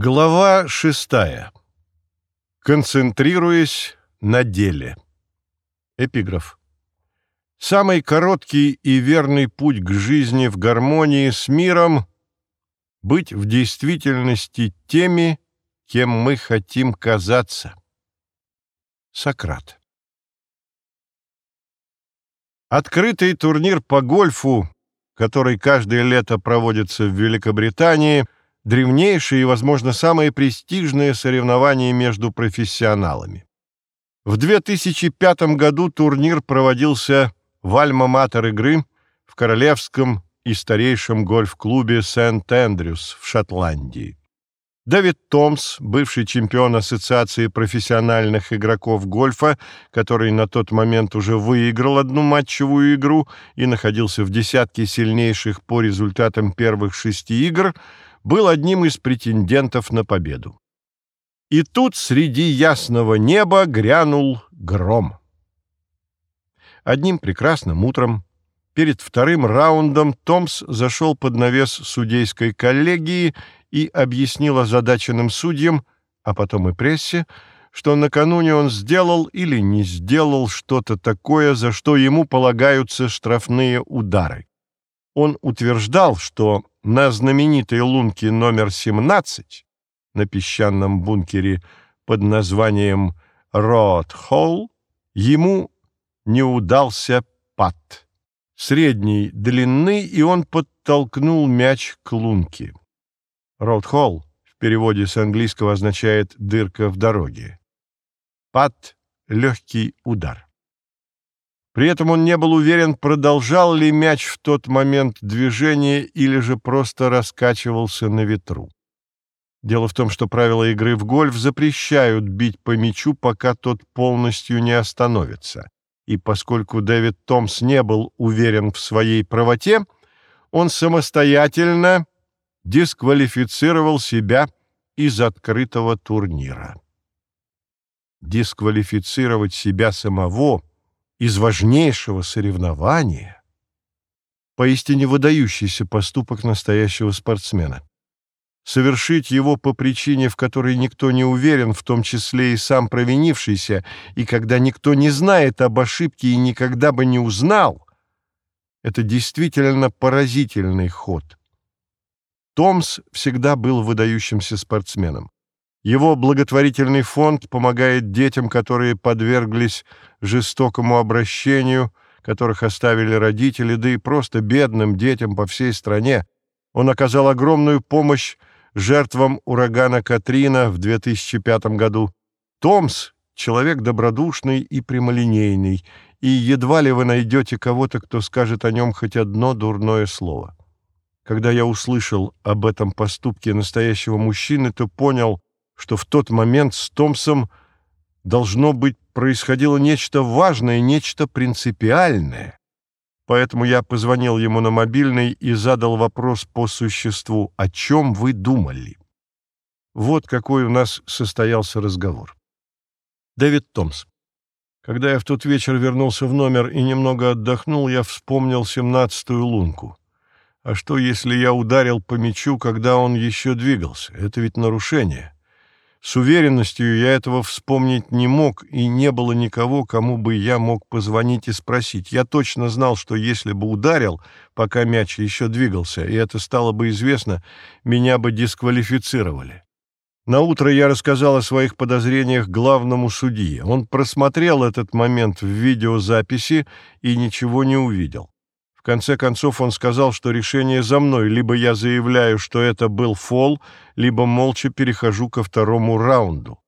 Глава шестая. Концентрируясь на деле. Эпиграф. Самый короткий и верный путь к жизни в гармонии с миром — быть в действительности теми, кем мы хотим казаться. Сократ. Открытый турнир по гольфу, который каждое лето проводится в Великобритании — древнейшее и, возможно, самое престижное соревнование между профессионалами. В 2005 году турнир проводился в Альма-Матер игры в королевском и старейшем гольф-клубе Сент-Эндрюс в Шотландии. Дэвид Томс, бывший чемпион Ассоциации профессиональных игроков гольфа, который на тот момент уже выиграл одну матчевую игру и находился в десятке сильнейших по результатам первых шести игр, был одним из претендентов на победу. И тут среди ясного неба грянул гром. Одним прекрасным утром перед вторым раундом Томс зашел под навес судейской коллегии и объяснил озадаченным судьям, а потом и прессе, что накануне он сделал или не сделал что-то такое, за что ему полагаются штрафные удары. Он утверждал, что на знаменитой лунке номер 17 на песчаном бункере под названием Рот-Холл ему не удался пат. Средней длины, и он подтолкнул мяч к лунке. Рот-Холл в переводе с английского означает «дырка в дороге». Пат — легкий удар. При этом он не был уверен, продолжал ли мяч в тот момент движения или же просто раскачивался на ветру. Дело в том, что правила игры в гольф запрещают бить по мячу, пока тот полностью не остановится. И поскольку Дэвид Томс не был уверен в своей правоте, он самостоятельно дисквалифицировал себя из открытого турнира. Дисквалифицировать себя самого — из важнейшего соревнования, поистине выдающийся поступок настоящего спортсмена. Совершить его по причине, в которой никто не уверен, в том числе и сам провинившийся, и когда никто не знает об ошибке и никогда бы не узнал, это действительно поразительный ход. Томс всегда был выдающимся спортсменом. Его благотворительный фонд помогает детям, которые подверглись жестокому обращению, которых оставили родители, да и просто бедным детям по всей стране. Он оказал огромную помощь жертвам урагана Катрина в 2005 году. Томс — человек добродушный и прямолинейный, и едва ли вы найдете кого-то, кто скажет о нем хоть одно дурное слово. Когда я услышал об этом поступке настоящего мужчины, то понял, что в тот момент с Томсом должно быть происходило нечто важное, нечто принципиальное. Поэтому я позвонил ему на мобильный и задал вопрос по существу «О чем вы думали?» Вот какой у нас состоялся разговор. Дэвид Томс. Когда я в тот вечер вернулся в номер и немного отдохнул, я вспомнил семнадцатую лунку. А что, если я ударил по мячу, когда он еще двигался? Это ведь нарушение. С уверенностью я этого вспомнить не мог, и не было никого, кому бы я мог позвонить и спросить. Я точно знал, что если бы ударил, пока мяч еще двигался, и это стало бы известно, меня бы дисквалифицировали. На утро я рассказал о своих подозрениях главному судье. Он просмотрел этот момент в видеозаписи и ничего не увидел конце концов он сказал, что решение за мной. Либо я заявляю, что это был фол, либо молча перехожу ко второму раунду.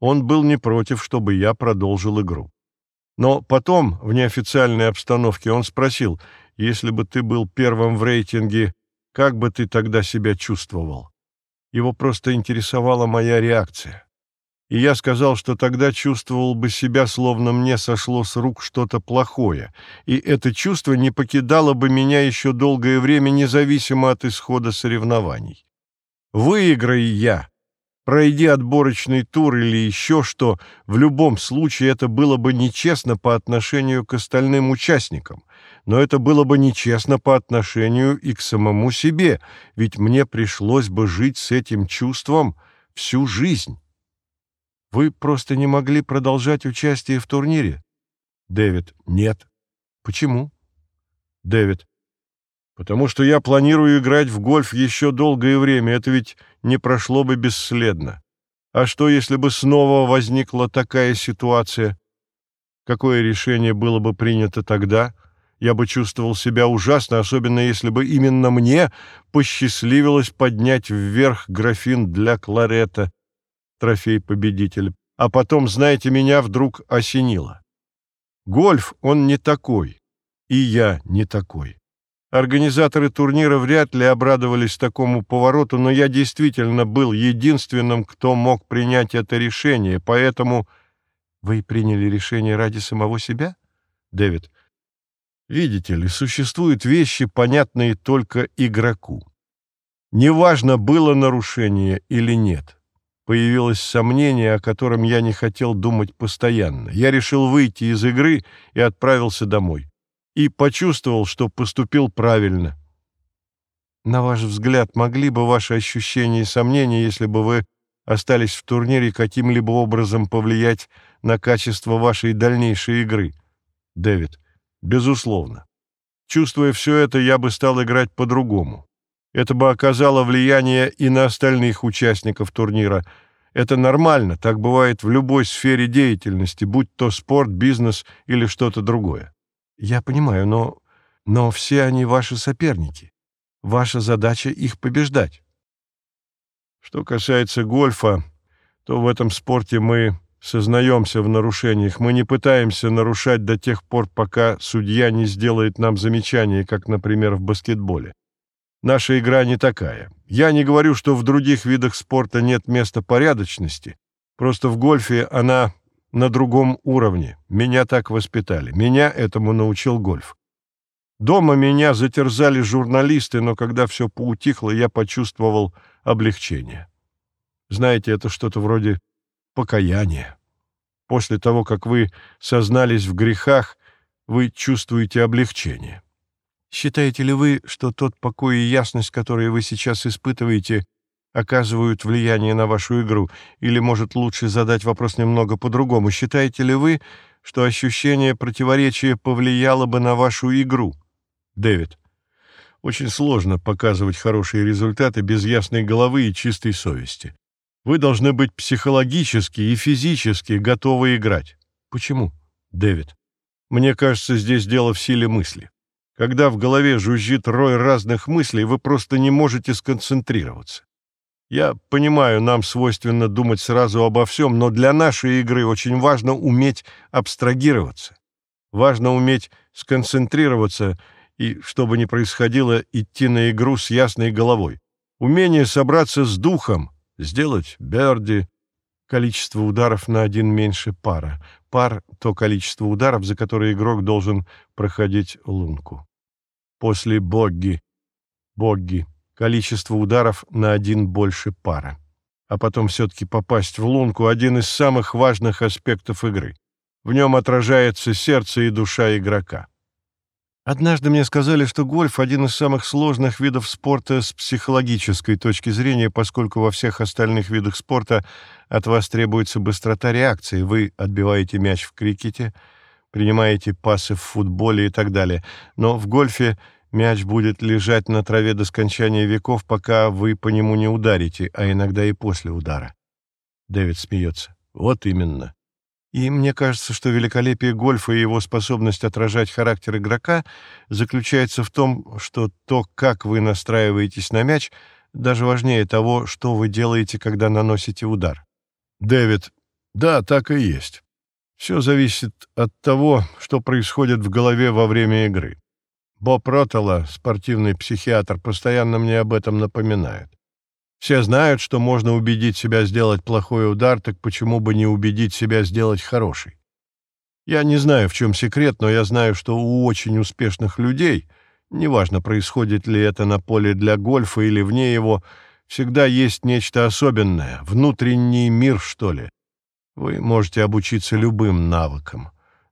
Он был не против, чтобы я продолжил игру. Но потом, в неофициальной обстановке, он спросил, если бы ты был первым в рейтинге, как бы ты тогда себя чувствовал? Его просто интересовала моя реакция и я сказал, что тогда чувствовал бы себя, словно мне сошло с рук что-то плохое, и это чувство не покидало бы меня еще долгое время, независимо от исхода соревнований. Выиграй я, пройди отборочный тур или еще что, в любом случае это было бы нечестно по отношению к остальным участникам. но это было бы нечестно по отношению и к самому себе, ведь мне пришлось бы жить с этим чувством всю жизнь. Вы просто не могли продолжать участие в турнире? Дэвид. Нет. Почему? Дэвид. Потому что я планирую играть в гольф еще долгое время, это ведь не прошло бы бесследно. А что, если бы снова возникла такая ситуация? Какое решение было бы принято тогда? Я бы чувствовал себя ужасно, особенно если бы именно мне посчастливилось поднять вверх графин для кларета, трофей победителя. А потом, знаете, меня вдруг осенило. Гольф, он не такой, и я не такой. Организаторы турнира вряд ли обрадовались такому повороту, но я действительно был единственным, кто мог принять это решение, поэтому... Вы приняли решение ради самого себя? Дэвид. Видите ли, существуют вещи, понятные только игроку. Неважно, было нарушение или нет. Появилось сомнение, о котором я не хотел думать постоянно. Я решил выйти из игры и отправился домой и почувствовал, что поступил правильно. На ваш взгляд, могли бы ваши ощущения и сомнения, если бы вы остались в турнире, каким-либо образом повлиять на качество вашей дальнейшей игры? Дэвид. Безусловно. Чувствуя все это, я бы стал играть по-другому. Это бы оказало влияние и на остальных участников турнира. Это нормально, так бывает в любой сфере деятельности, будь то спорт, бизнес или что-то другое. Я понимаю, но... Но все они ваши соперники. Ваша задача их побеждать. Что касается гольфа, то в этом спорте мы сознаемся в нарушениях. Мы не пытаемся нарушать до тех пор, пока судья не сделает нам замечание, как, например, в баскетболе. Наша игра не такая. Я не говорю, что в других видах спорта нет места порядочности. Просто в гольфе она на другом уровне. Меня так воспитали. Меня этому научил гольф. Дома меня затерзали журналисты, но когда все поутихло, я почувствовал облегчение. Знаете, это что-то вроде покаяния. После того, как вы сознались в грехах, вы чувствуете облегчение. Считаете ли вы, что тот покой и ясность, которые вы сейчас испытываете, оказывают влияние на вашу игру? Или, может, лучше задать вопрос немного по-другому. Считаете ли вы, что ощущение противоречия повлияло бы на вашу игру? Дэвид. Очень сложно показывать хорошие результаты без ясной головы и чистой совести. Вы должны быть психологически и физически готовы играть. Почему? Дэвид. Мне кажется, здесь дело в силе мысли. Когда в голове жужжит рой разных мыслей, вы просто не можете сконцентрироваться. Я понимаю, нам свойственно думать сразу обо всем, но для нашей игры очень важно уметь абстрагироваться. Важно уметь сконцентрироваться и, что бы ни происходило, идти на игру с ясной головой. Умение собраться с духом, сделать берди, количество ударов на один меньше пара. Пар — то количество ударов, за которые игрок должен проходить лунку. После богги, богги количество ударов на один больше пара. А потом все-таки попасть в лунку – один из самых важных аспектов игры. В нем отражается сердце и душа игрока. Однажды мне сказали, что гольф – один из самых сложных видов спорта с психологической точки зрения, поскольку во всех остальных видах спорта от вас требуется быстрота реакции. Вы отбиваете мяч в крикете, принимаете пасы в футболе и так далее. Но в гольфе – Мяч будет лежать на траве до скончания веков, пока вы по нему не ударите, а иногда и после удара. Дэвид смеется. Вот именно. И мне кажется, что великолепие гольфа и его способность отражать характер игрока заключается в том, что то, как вы настраиваетесь на мяч, даже важнее того, что вы делаете, когда наносите удар. Дэвид. Да, так и есть. Все зависит от того, что происходит в голове во время игры. Боб Ротелла, спортивный психиатр, постоянно мне об этом напоминает. Все знают, что можно убедить себя сделать плохой удар, так почему бы не убедить себя сделать хороший? Я не знаю, в чем секрет, но я знаю, что у очень успешных людей, неважно, происходит ли это на поле для гольфа или вне его, всегда есть нечто особенное, внутренний мир, что ли. Вы можете обучиться любым навыкам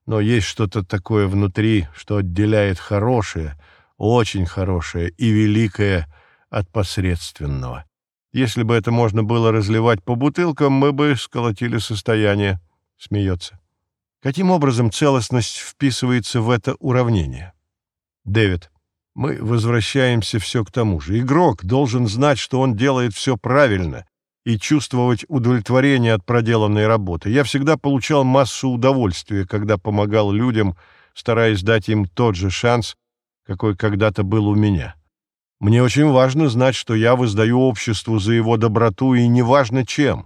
но есть что-то такое внутри, что отделяет хорошее, очень хорошее и великое от посредственного. Если бы это можно было разливать по бутылкам, мы бы сколотили состояние, — смеется. Каким образом целостность вписывается в это уравнение? Дэвид, мы возвращаемся все к тому же. Игрок должен знать, что он делает все правильно, и чувствовать удовлетворение от проделанной работы. Я всегда получал массу удовольствия, когда помогал людям, стараясь дать им тот же шанс, какой когда-то был у меня. Мне очень важно знать, что я воздаю обществу за его доброту, и неважно чем.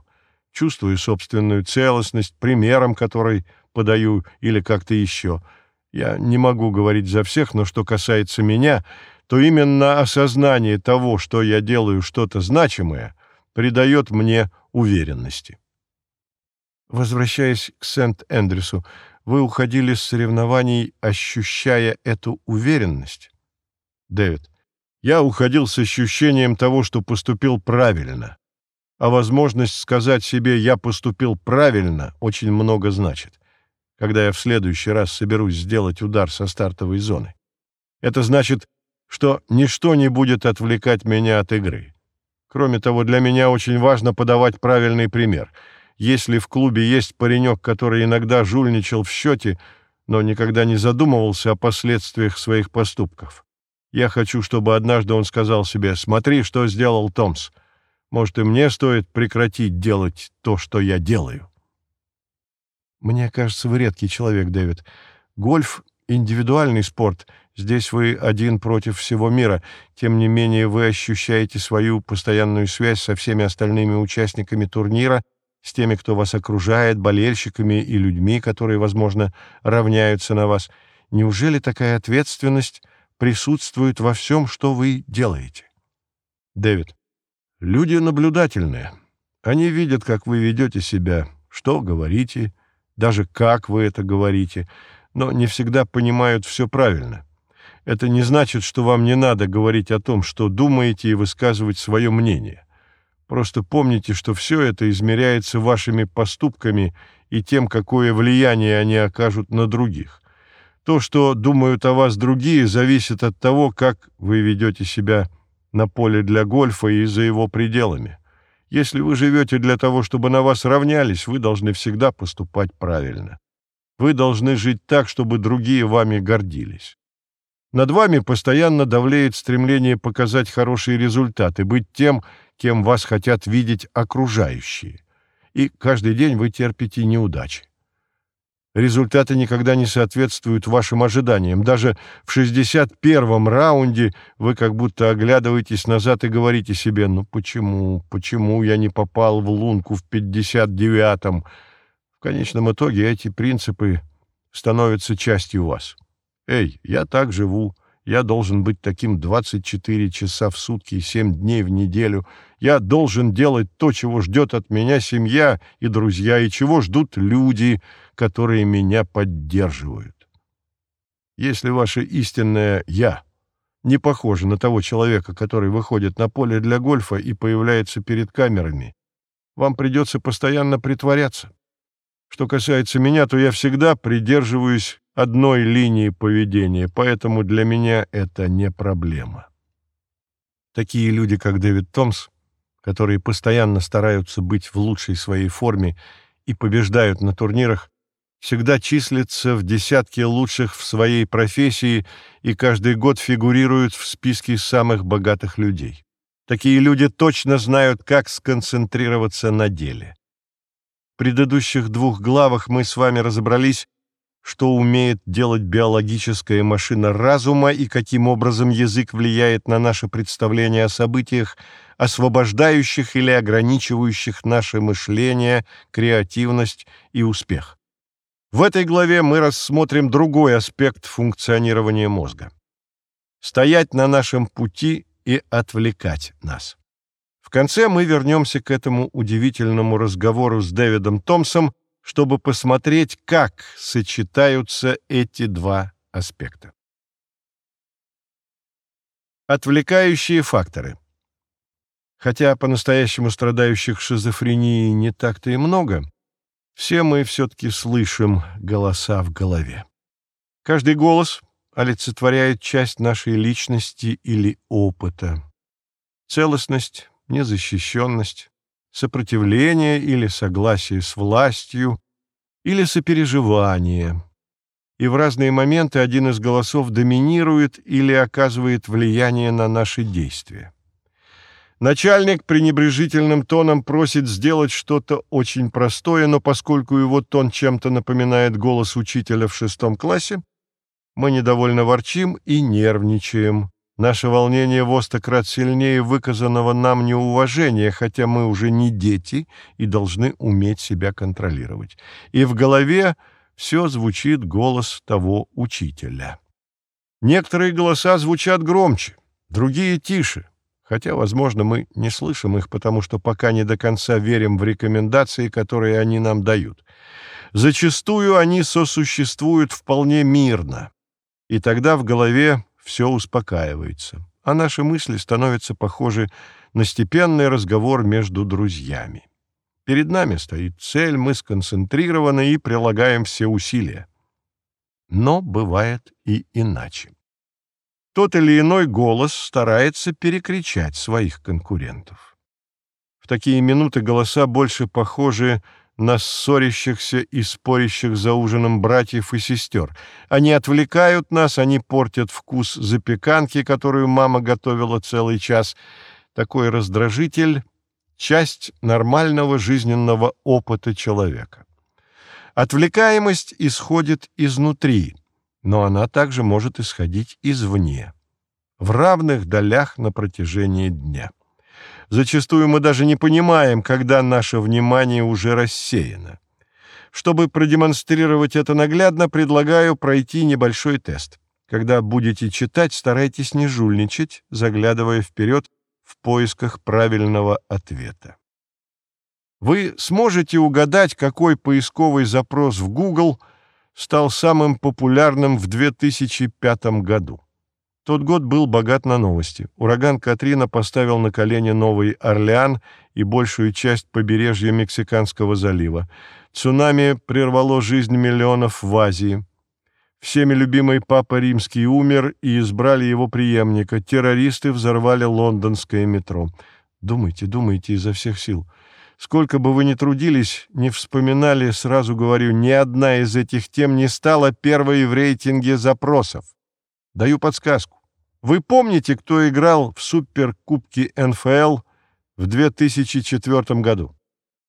Чувствую собственную целостность, примером который подаю или как-то еще. Я не могу говорить за всех, но что касается меня, то именно осознание того, что я делаю что-то значимое — придает мне уверенности. Возвращаясь к Сент-Эндрюсу, вы уходили с соревнований, ощущая эту уверенность? Дэвид, я уходил с ощущением того, что поступил правильно. А возможность сказать себе «я поступил правильно» очень много значит, когда я в следующий раз соберусь сделать удар со стартовой зоны. Это значит, что ничто не будет отвлекать меня от игры. Кроме того, для меня очень важно подавать правильный пример. Если в клубе есть паренек, который иногда жульничал в счете, но никогда не задумывался о последствиях своих поступков, я хочу, чтобы однажды он сказал себе «Смотри, что сделал Томс. Может, и мне стоит прекратить делать то, что я делаю». Мне кажется, вы редкий человек, Дэвид. Гольф — индивидуальный спорт — Здесь вы один против всего мира. Тем не менее, вы ощущаете свою постоянную связь со всеми остальными участниками турнира, с теми, кто вас окружает, болельщиками и людьми, которые, возможно, равняются на вас. Неужели такая ответственность присутствует во всем, что вы делаете? Дэвид. Люди наблюдательные. Они видят, как вы ведете себя, что говорите, даже как вы это говорите, но не всегда понимают все правильно. Это не значит, что вам не надо говорить о том, что думаете, и высказывать свое мнение. Просто помните, что все это измеряется вашими поступками и тем, какое влияние они окажут на других. То, что думают о вас другие, зависит от того, как вы ведете себя на поле для гольфа и за его пределами. Если вы живете для того, чтобы на вас равнялись, вы должны всегда поступать правильно. Вы должны жить так, чтобы другие вами гордились. Над вами постоянно давлеет стремление показать хорошие результаты, быть тем, кем вас хотят видеть окружающие. И каждый день вы терпите неудачи. Результаты никогда не соответствуют вашим ожиданиям. Даже в 61-м раунде вы как будто оглядываетесь назад и говорите себе, ну почему, почему я не попал в лунку в 59-м? В конечном итоге эти принципы становятся частью вас. «Эй, я так живу. Я должен быть таким 24 часа в сутки и 7 дней в неделю. Я должен делать то, чего ждет от меня семья и друзья, и чего ждут люди, которые меня поддерживают. Если ваше истинное «я» не похоже на того человека, который выходит на поле для гольфа и появляется перед камерами, вам придется постоянно притворяться. Что касается меня, то я всегда придерживаюсь одной линии поведения, поэтому для меня это не проблема. Такие люди, как Дэвид Томс, которые постоянно стараются быть в лучшей своей форме и побеждают на турнирах, всегда числятся в десятке лучших в своей профессии и каждый год фигурируют в списке самых богатых людей. Такие люди точно знают, как сконцентрироваться на деле. В предыдущих двух главах мы с вами разобрались, что умеет делать биологическая машина разума и каким образом язык влияет на наше представление о событиях, освобождающих или ограничивающих наше мышление, креативность и успех. В этой главе мы рассмотрим другой аспект функционирования мозга. Стоять на нашем пути и отвлекать нас. В конце мы вернемся к этому удивительному разговору с Дэвидом Томсом, чтобы посмотреть, как сочетаются эти два аспекта. Отвлекающие факторы. Хотя по-настоящему страдающих шизофренией не так-то и много, все мы все-таки слышим голоса в голове. Каждый голос олицетворяет часть нашей личности или опыта. Целостность, незащищенность, сопротивление или согласие с властью, или сопереживание. И в разные моменты один из голосов доминирует или оказывает влияние на наши действия. Начальник пренебрежительным тоном просит сделать что-то очень простое, но поскольку его тон чем-то напоминает голос учителя в шестом классе, мы недовольно ворчим и нервничаем. Наше волнение в крат сильнее выказанного нам неуважения, хотя мы уже не дети и должны уметь себя контролировать. И в голове все звучит голос того учителя. Некоторые голоса звучат громче, другие тише, хотя, возможно, мы не слышим их, потому что пока не до конца верим в рекомендации, которые они нам дают. Зачастую они сосуществуют вполне мирно, и тогда в голове все успокаивается, а наши мысли становятся похожи на степенный разговор между друзьями. Перед нами стоит цель, мы сконцентрированы и прилагаем все усилия. Но бывает и иначе. Тот или иной голос старается перекричать своих конкурентов. В такие минуты голоса больше похожи на ссорящихся и спорящих за ужином братьев и сестер. Они отвлекают нас, они портят вкус запеканки, которую мама готовила целый час. Такой раздражитель — часть нормального жизненного опыта человека. Отвлекаемость исходит изнутри, но она также может исходить извне, в равных долях на протяжении дня. Зачастую мы даже не понимаем, когда наше внимание уже рассеяно. Чтобы продемонстрировать это наглядно, предлагаю пройти небольшой тест. Когда будете читать, старайтесь не жульничать, заглядывая вперед в поисках правильного ответа. Вы сможете угадать, какой поисковый запрос в Google стал самым популярным в 2005 году. Тот год был богат на новости. Ураган Катрина поставил на колени Новый Орлеан и большую часть побережья Мексиканского залива. Цунами прервало жизнь миллионов в Азии. Всеми любимый Папа Римский умер и избрали его преемника. Террористы взорвали лондонское метро. Думайте, думайте изо всех сил. Сколько бы вы ни трудились, не вспоминали, сразу говорю, ни одна из этих тем не стала первой в рейтинге запросов. Даю подсказку. Вы помните, кто играл в Суперкубке НФЛ в 2004 году?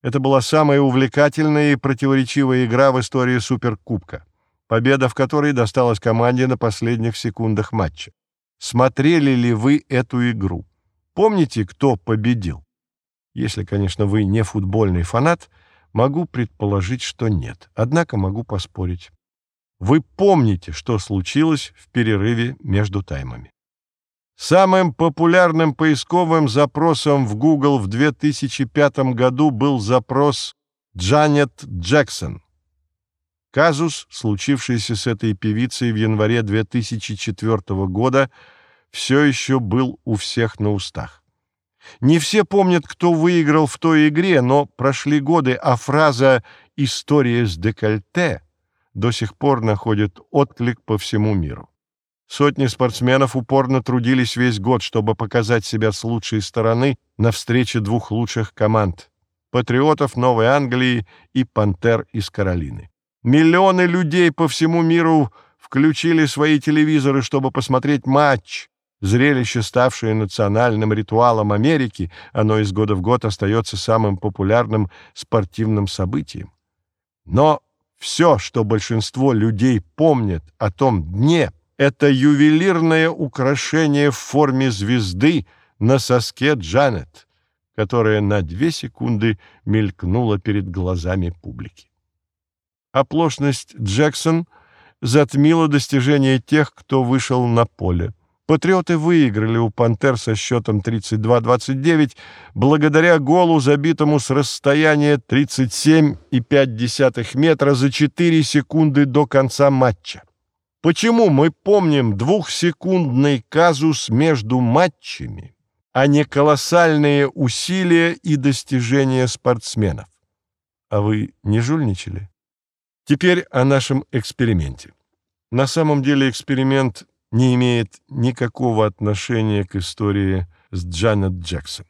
Это была самая увлекательная и противоречивая игра в истории Суперкубка, победа в которой досталась команде на последних секундах матча. Смотрели ли вы эту игру? Помните, кто победил? Если, конечно, вы не футбольный фанат, могу предположить, что нет. Однако могу поспорить. Вы помните, что случилось в перерыве между таймами. Самым популярным поисковым запросом в Google в 2005 году был запрос «Джанет Джексон». Казус, случившийся с этой певицей в январе 2004 года, все еще был у всех на устах. Не все помнят, кто выиграл в той игре, но прошли годы, а фраза «история с декольте» до сих пор находит отклик по всему миру. Сотни спортсменов упорно трудились весь год, чтобы показать себя с лучшей стороны на встрече двух лучших команд — «Патриотов Новой Англии» и «Пантер» из Каролины. Миллионы людей по всему миру включили свои телевизоры, чтобы посмотреть матч. Зрелище, ставшее национальным ритуалом Америки, оно из года в год остается самым популярным спортивным событием. Но все, что большинство людей помнят о том дне, это ювелирное украшение в форме звезды на соске Джанет, которая на две секунды мелькнула перед глазами публики. Оплошность Джексон затмила достижения тех, кто вышел на поле. Патриоты выиграли у «Пантер» со счетом 32-29 благодаря голу, забитому с расстояния 37,5 метра за 4 секунды до конца матча. Почему мы помним двухсекундный казус между матчами, а не колоссальные усилия и достижения спортсменов? А вы не жульничали? Теперь о нашем эксперименте. На самом деле эксперимент не имеет никакого отношения к истории с Джанет Джексон.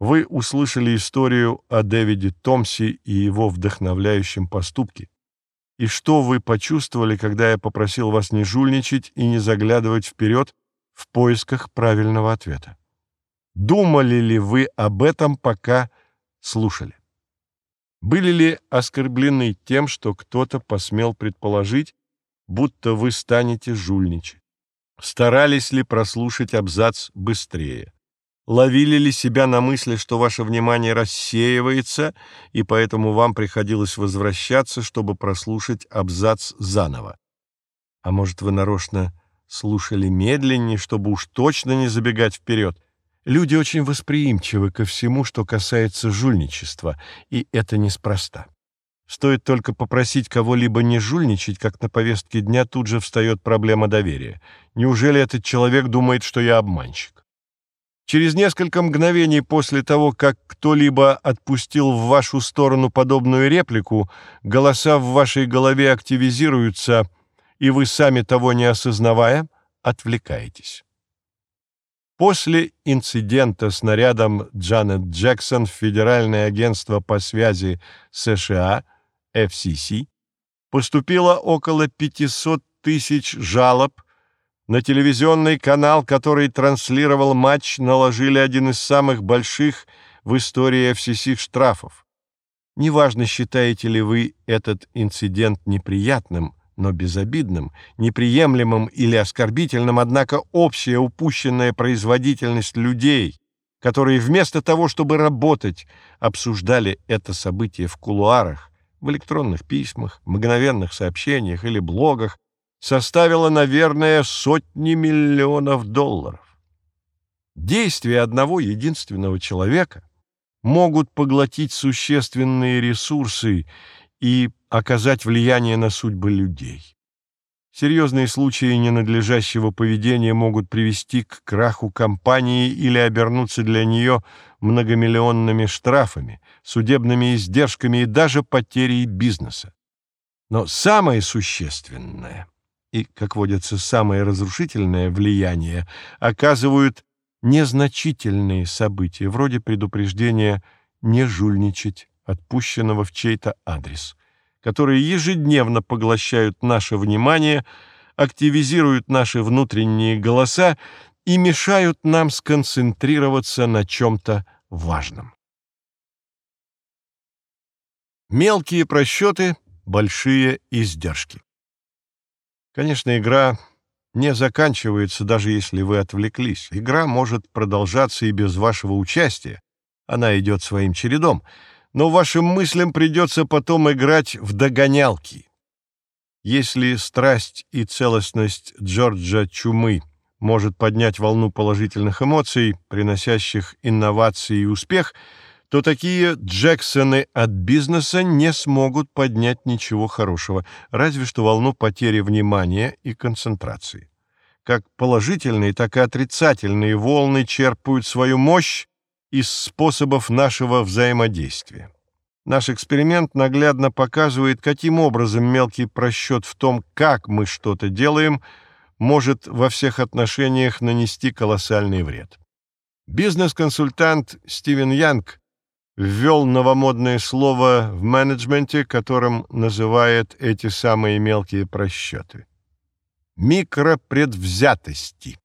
Вы услышали историю о Дэвиде Томсе и его вдохновляющем поступке. И что вы почувствовали, когда я попросил вас не жульничать и не заглядывать вперед в поисках правильного ответа? Думали ли вы об этом, пока слушали? Были ли оскорблены тем, что кто-то посмел предположить, будто вы станете жульничать? Старались ли прослушать абзац быстрее? Ловили ли себя на мысли, что ваше внимание рассеивается, и поэтому вам приходилось возвращаться, чтобы прослушать абзац заново? А может, вы нарочно слушали медленнее, чтобы уж точно не забегать вперед? Люди очень восприимчивы ко всему, что касается жульничества, и это неспроста. Стоит только попросить кого-либо не жульничать, как на повестке дня тут же встает проблема доверия. Неужели этот человек думает, что я обманщик? Через несколько мгновений после того, как кто-либо отпустил в вашу сторону подобную реплику, голоса в вашей голове активизируются, и вы сами того не осознавая, отвлекаетесь. После инцидента с нарядом Джанет Джексон в Федеральное агентство по связи США, FCC, поступило около 500 тысяч жалоб на телевизионный канал, который транслировал матч, наложили один из самых больших в истории FCC штрафов. Неважно, считаете ли вы этот инцидент неприятным, но безобидным, неприемлемым или оскорбительным, однако общая упущенная производительность людей, которые вместо того, чтобы работать, обсуждали это событие в кулуарах, в электронных письмах, мгновенных сообщениях или блогах, составила, наверное, сотни миллионов долларов. Действия одного единственного человека могут поглотить существенные ресурсы и оказать влияние на судьбы людей. Серьезные случаи ненадлежащего поведения могут привести к краху компании или обернуться для нее многомиллионными штрафами, судебными издержками и даже потерей бизнеса. Но самое существенное — и, как водится, самое разрушительное влияние оказывают незначительные события, вроде предупреждения не жульничать, отпущенного в чей-то адрес, которые ежедневно поглощают наше внимание, активизируют наши внутренние голоса и мешают нам сконцентрироваться на чем-то важном. Мелкие просчеты, большие издержки. Конечно, игра не заканчивается, даже если вы отвлеклись. Игра может продолжаться и без вашего участия. Она идет своим чередом. Но вашим мыслям придется потом играть в догонялки. Если страсть и целостность Джорджа Чумы может поднять волну положительных эмоций, приносящих инновации и успех — то такие Джексоны от бизнеса не смогут поднять ничего хорошего, разве что волну потери внимания и концентрации. Как положительные, так и отрицательные волны черпают свою мощь из способов нашего взаимодействия. Наш эксперимент наглядно показывает, каким образом мелкий просчет в том, как мы что-то делаем, может во всех отношениях нанести колоссальный вред. Бизнес-консультант Стивен Янг ввел новомодное слово в менеджменте, которым называет эти самые мелкие просчеты. Микропредвзятости.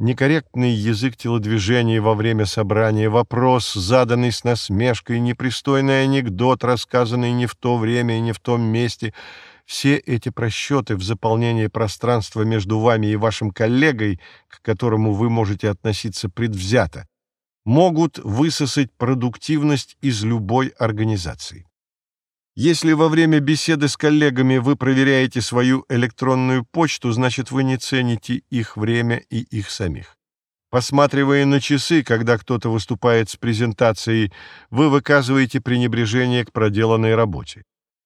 Некорректный язык телодвижений во время собрания, вопрос, заданный с насмешкой, непристойный анекдот, рассказанный не в то время и не в том месте — все эти просчеты в заполнении пространства между вами и вашим коллегой, к которому вы можете относиться предвзято, могут высосать продуктивность из любой организации. Если во время беседы с коллегами вы проверяете свою электронную почту, значит, вы не цените их время и их самих. Посматривая на часы, когда кто-то выступает с презентацией, вы выказываете пренебрежение к проделанной работе.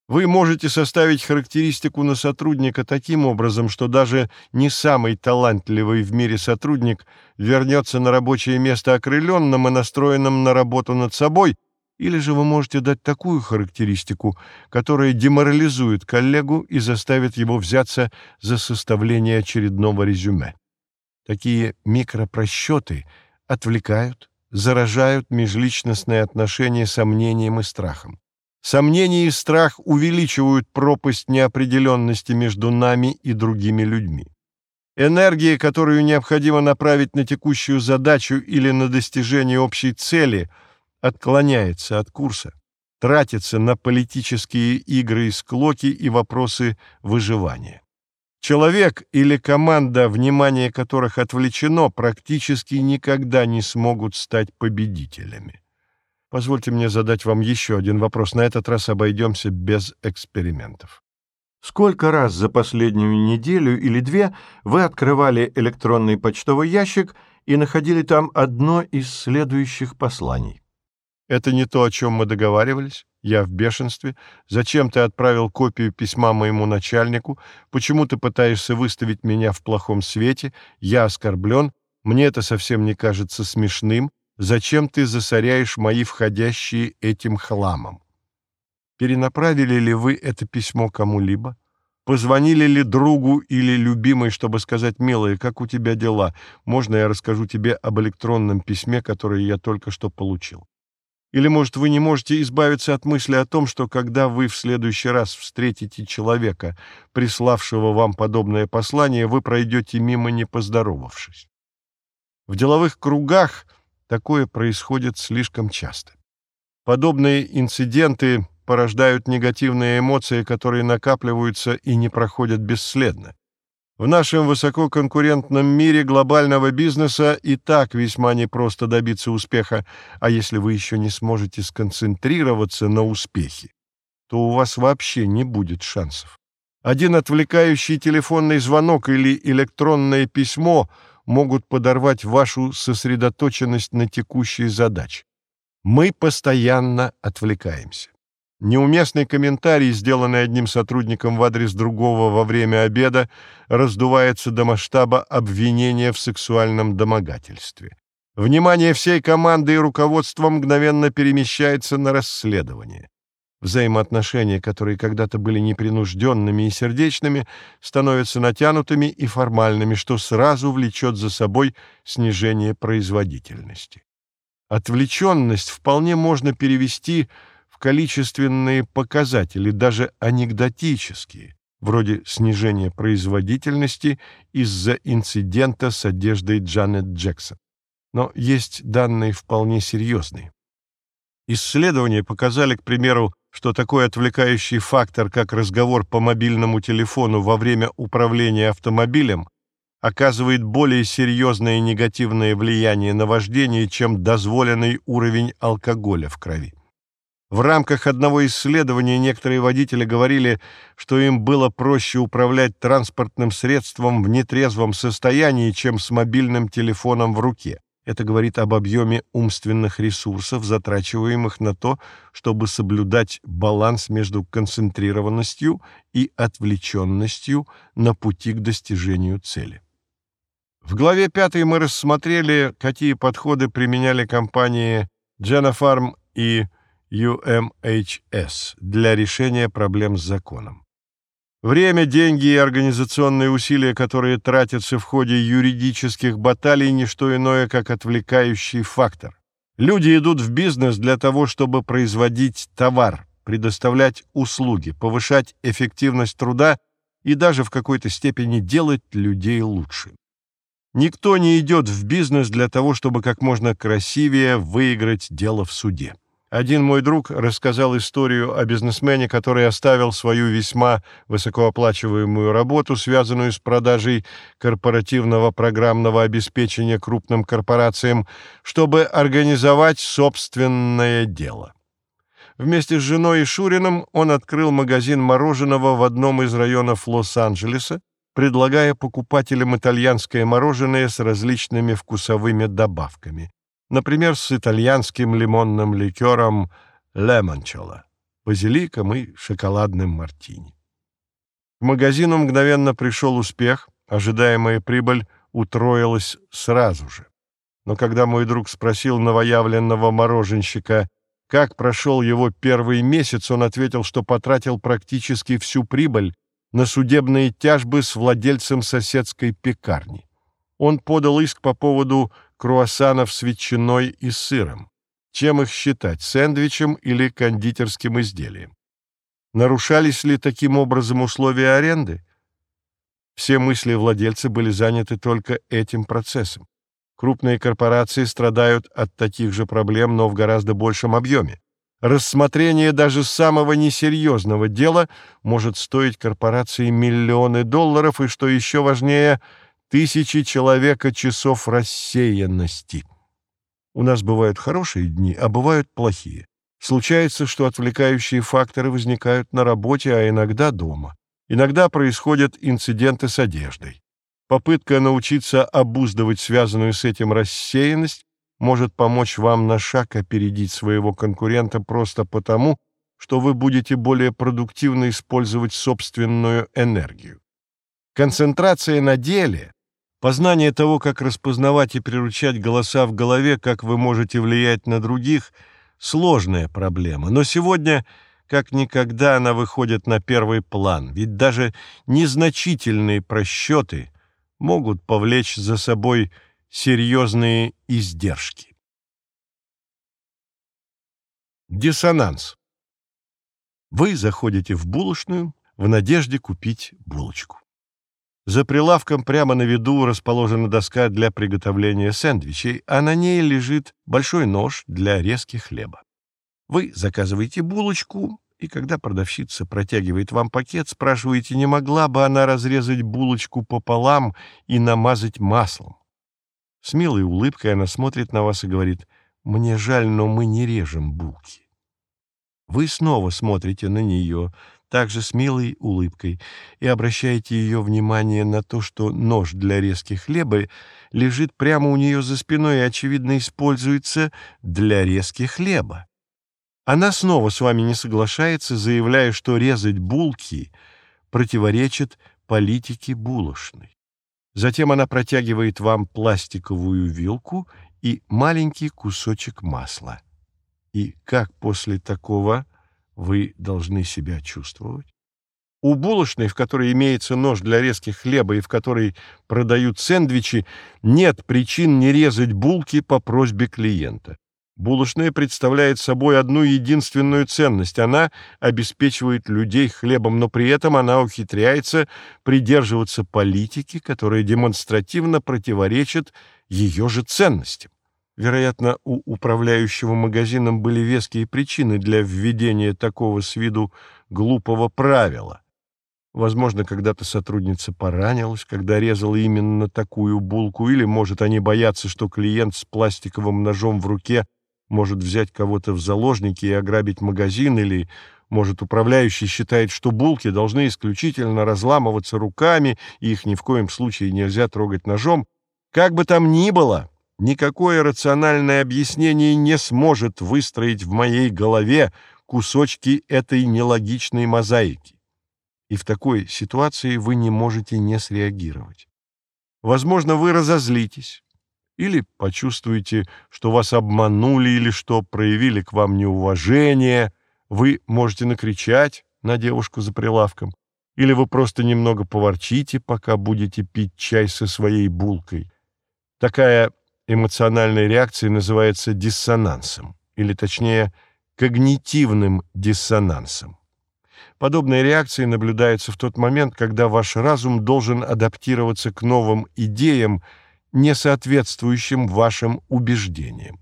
Вы можете составить характеристику на сотрудника таким образом, что даже не самый талантливый в мире сотрудник вернется на рабочее место окрыленным и настроенным на работу над собой, или же вы можете дать такую характеристику, которая деморализует коллегу и заставит его взяться за составление очередного резюме. Такие микропросчеты отвлекают, заражают межличностные отношения сомнением и страхом. Сомнение и страх увеличивают пропасть неопределенности между нами и другими людьми. Энергия, которую необходимо направить на текущую задачу или на достижение общей цели, отклоняется от курса, тратится на политические игры и склоки и вопросы выживания. Человек или команда, внимание которых отвлечено, практически никогда не смогут стать победителями. Позвольте мне задать вам еще один вопрос. На этот раз обойдемся без экспериментов. Сколько раз за последнюю неделю или две вы открывали электронный почтовый ящик и находили там одно из следующих посланий? Это не то, о чем мы договаривались. Я в бешенстве. Зачем ты отправил копию письма моему начальнику? Почему ты пытаешься выставить меня в плохом свете? Я оскорблен. Мне это совсем не кажется смешным. Зачем ты засоряешь мои входящие этим хламом? Перенаправили ли вы это письмо кому-либо? Позвонили ли другу или любимой, чтобы сказать, «Милая, как у тебя дела? Можно я расскажу тебе об электронном письме, которое я только что получил?» Или, может, вы не можете избавиться от мысли о том, что когда вы в следующий раз встретите человека, приславшего вам подобное послание, вы пройдете мимо, не поздоровавшись? В деловых кругах Такое происходит слишком часто. Подобные инциденты порождают негативные эмоции, которые накапливаются и не проходят бесследно. В нашем высококонкурентном мире глобального бизнеса и так весьма непросто добиться успеха, а если вы еще не сможете сконцентрироваться на успехе, то у вас вообще не будет шансов. Один отвлекающий телефонный звонок или электронное письмо – могут подорвать вашу сосредоточенность на текущей задаче. Мы постоянно отвлекаемся. Неуместный комментарий, сделанный одним сотрудником в адрес другого во время обеда, раздувается до масштаба обвинения в сексуальном домогательстве. Внимание всей команды и руководства мгновенно перемещается на расследование. Взаимоотношения, которые когда-то были непринужденными и сердечными, становятся натянутыми и формальными, что сразу влечет за собой снижение производительности. Отвлеченность вполне можно перевести в количественные показатели, даже анекдотические, вроде снижения производительности из-за инцидента с одеждой Джанет Джексон. Но есть данные вполне серьезные. Исследования показали, к примеру, что такой отвлекающий фактор, как разговор по мобильному телефону во время управления автомобилем, оказывает более серьезное негативное влияние на вождение, чем дозволенный уровень алкоголя в крови. В рамках одного исследования некоторые водители говорили, что им было проще управлять транспортным средством в нетрезвом состоянии, чем с мобильным телефоном в руке. Это говорит об объеме умственных ресурсов, затрачиваемых на то, чтобы соблюдать баланс между концентрированностью и отвлеченностью на пути к достижению цели. В главе 5 мы рассмотрели, какие подходы применяли компании Genofarm и UMHS для решения проблем с законом. Время, деньги и организационные усилия, которые тратятся в ходе юридических баталий, не что иное, как отвлекающий фактор. Люди идут в бизнес для того, чтобы производить товар, предоставлять услуги, повышать эффективность труда и даже в какой-то степени делать людей лучше. Никто не идет в бизнес для того, чтобы как можно красивее выиграть дело в суде. Один мой друг рассказал историю о бизнесмене, который оставил свою весьма высокооплачиваемую работу, связанную с продажей корпоративного программного обеспечения крупным корпорациям, чтобы организовать собственное дело. Вместе с женой и Шурином он открыл магазин мороженого в одном из районов Лос-Анджелеса, предлагая покупателям итальянское мороженое с различными вкусовыми добавками например, с итальянским лимонным ликером лемончелло, базиликом и шоколадным мартини. К магазину мгновенно пришел успех, ожидаемая прибыль утроилась сразу же. Но когда мой друг спросил новоявленного мороженщика, как прошел его первый месяц, он ответил, что потратил практически всю прибыль на судебные тяжбы с владельцем соседской пекарни. Он подал иск по поводу круассанов с ветчиной и сыром. Чем их считать, сэндвичем или кондитерским изделием? Нарушались ли таким образом условия аренды? Все мысли владельца были заняты только этим процессом. Крупные корпорации страдают от таких же проблем, но в гораздо большем объеме. Рассмотрение даже самого несерьезного дела может стоить корпорации миллионы долларов и, что еще важнее, тысячи человека часов рассеянности. У нас бывают хорошие дни, а бывают плохие. Случается, что отвлекающие факторы возникают на работе, а иногда дома. Иногда происходят инциденты с одеждой. Попытка научиться обуздывать связанную с этим рассеянность может помочь вам на шаг опередить своего конкурента просто потому, что вы будете более продуктивно использовать собственную энергию. Концентрация на деле, познание того, как распознавать и приручать голоса в голове, как вы можете влиять на других – сложная проблема, но сегодня как никогда она выходит на первый план, ведь даже незначительные просчеты могут повлечь за собой серьезные издержки. Диссонанс. Вы заходите в булочную в надежде купить булочку. За прилавком прямо на виду расположена доска для приготовления сэндвичей, а на ней лежит большой нож для резки хлеба. Вы заказываете булочку, и когда продавщица протягивает вам пакет, спрашиваете, не могла бы она разрезать булочку пополам и намазать маслом. С милой улыбкой она смотрит на вас и говорит, «Мне жаль, но мы не режем булки». Вы снова смотрите на нее, также с милой улыбкой, и обращаете ее внимание на то, что нож для резки хлеба лежит прямо у нее за спиной и, очевидно, используется для резки хлеба. Она снова с вами не соглашается, заявляя, что резать булки противоречит политике булочной. Затем она протягивает вам пластиковую вилку и маленький кусочек масла. И как после такого вы должны себя чувствовать? У булочной, в которой имеется нож для резки хлеба и в которой продают сэндвичи, нет причин не резать булки по просьбе клиента. Булочная представляет собой одну единственную ценность. Она обеспечивает людей хлебом, но при этом она ухитряется придерживаться политики, которая демонстративно противоречит ее же ценностям. Вероятно, у управляющего магазином были веские причины для введения такого с виду глупого правила. Возможно, когда-то сотрудница поранилась, когда резала именно такую булку, или, может, они боятся, что клиент с пластиковым ножом в руке может взять кого-то в заложники и ограбить магазин, или, может, управляющий считает, что булки должны исключительно разламываться руками, и их ни в коем случае нельзя трогать ножом. Как бы там ни было, Никакое рациональное объяснение не сможет выстроить в моей голове кусочки этой нелогичной мозаики. И в такой ситуации вы не можете не среагировать. Возможно, вы разозлитесь или почувствуете, что вас обманули или что проявили к вам неуважение. Вы можете накричать на девушку за прилавком, или вы просто немного поворчите, пока будете пить чай со своей булкой. Такая эмоциональной реакции называется диссонансом, или точнее когнитивным диссонансом. Подобные реакции наблюдаются в тот момент, когда ваш разум должен адаптироваться к новым идеям, не соответствующим вашим убеждениям.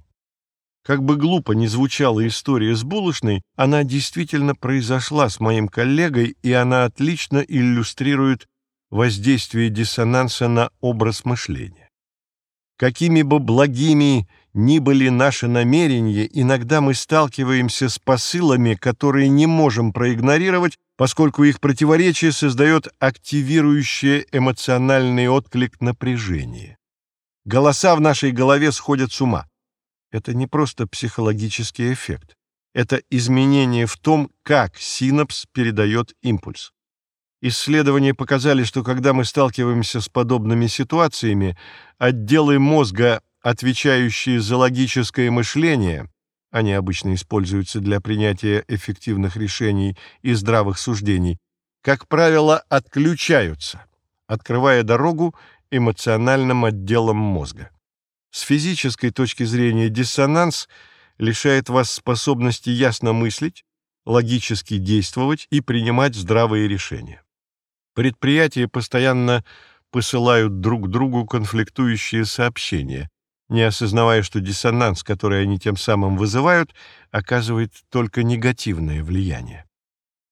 Как бы глупо ни звучала история с булочной, она действительно произошла с моим коллегой, и она отлично иллюстрирует воздействие диссонанса на образ мышления. Какими бы благими ни были наши намерения, иногда мы сталкиваемся с посылами, которые не можем проигнорировать, поскольку их противоречие создает активирующее эмоциональный отклик напряжения. Голоса в нашей голове сходят с ума. Это не просто психологический эффект. Это изменение в том, как синапс передает импульс. Исследования показали, что когда мы сталкиваемся с подобными ситуациями, отделы мозга, отвечающие за логическое мышление, они обычно используются для принятия эффективных решений и здравых суждений, как правило, отключаются, открывая дорогу эмоциональным отделам мозга. С физической точки зрения диссонанс лишает вас способности ясно мыслить, логически действовать и принимать здравые решения. Предприятия постоянно посылают друг другу конфликтующие сообщения, не осознавая, что диссонанс, который они тем самым вызывают, оказывает только негативное влияние.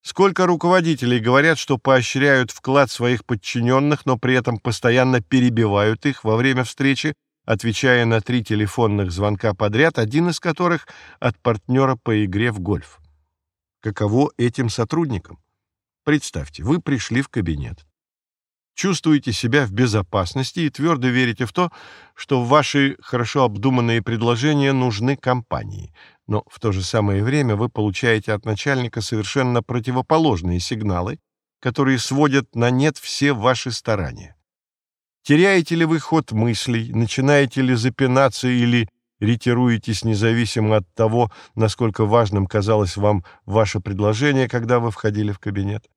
Сколько руководителей говорят, что поощряют вклад своих подчиненных, но при этом постоянно перебивают их во время встречи, отвечая на три телефонных звонка подряд, один из которых от партнера по игре в гольф. Каково этим сотрудникам? Представьте, вы пришли в кабинет чувствуете себя в безопасности и твердо верите в то, что ваши хорошо обдуманные предложения нужны компании. Но в то же самое время вы получаете от начальника совершенно противоположные сигналы, которые сводят на нет все ваши старания. Теряете ли вы ход мыслей, начинаете ли запинаться или ретируетесь независимо от того, насколько важным казалось вам ваше предложение, когда вы входили в кабинет?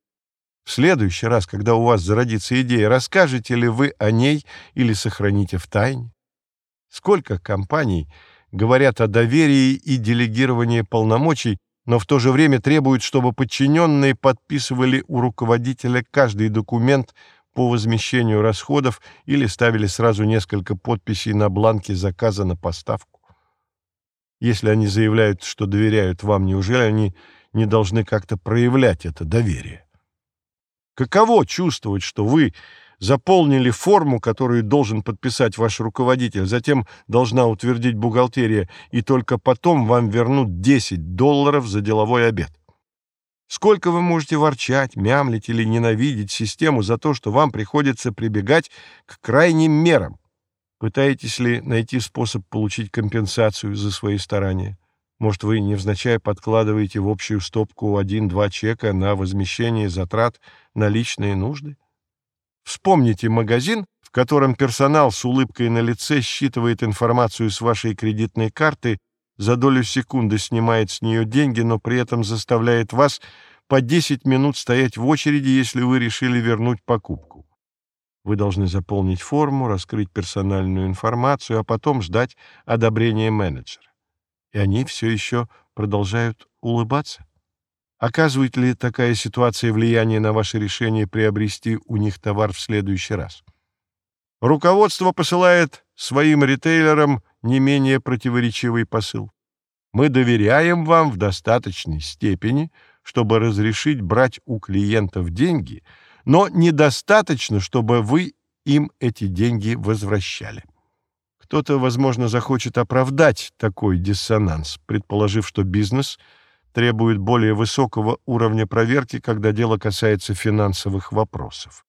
В следующий раз, когда у вас зародится идея, расскажете ли вы о ней или сохраните в тайне? Сколько компаний говорят о доверии и делегировании полномочий, но в то же время требуют, чтобы подчиненные подписывали у руководителя каждый документ по возмещению расходов или ставили сразу несколько подписей на бланке заказа на поставку. Если они заявляют, что доверяют вам, неужели они не должны как-то проявлять это доверие? Каково чувствовать, что вы заполнили форму, которую должен подписать ваш руководитель, затем должна утвердить бухгалтерия, и только потом вам вернут 10 долларов за деловой обед? Сколько вы можете ворчать, мямлить или ненавидеть систему за то, что вам приходится прибегать к крайним мерам? Пытаетесь ли найти способ получить компенсацию за свои старания? Может, вы невзначай подкладываете в общую стопку один-два чека на возмещение затрат на личные нужды? Вспомните магазин, в котором персонал с улыбкой на лице считывает информацию с вашей кредитной карты, за долю секунды снимает с нее деньги, но при этом заставляет вас по 10 минут стоять в очереди, если вы решили вернуть покупку. Вы должны заполнить форму, раскрыть персональную информацию, а потом ждать одобрения менеджера и они все еще продолжают улыбаться? Оказывает ли такая ситуация влияние на ваше решение приобрести у них товар в следующий раз? Руководство посылает своим ритейлерам не менее противоречивый посыл. Мы доверяем вам в достаточной степени, чтобы разрешить брать у клиентов деньги, но недостаточно, чтобы вы им эти деньги возвращали. Кто-то, возможно, захочет оправдать такой диссонанс, предположив, что бизнес требует более высокого уровня проверки, когда дело касается финансовых вопросов.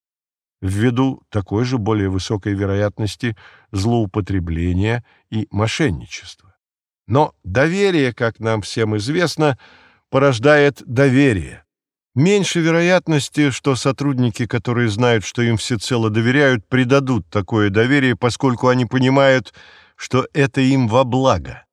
Ввиду такой же более высокой вероятности злоупотребления и мошенничества. Но доверие, как нам всем известно, порождает доверие. Меньше вероятности, что сотрудники, которые знают, что им всецело доверяют, предадут такое доверие, поскольку они понимают, что это им во благо.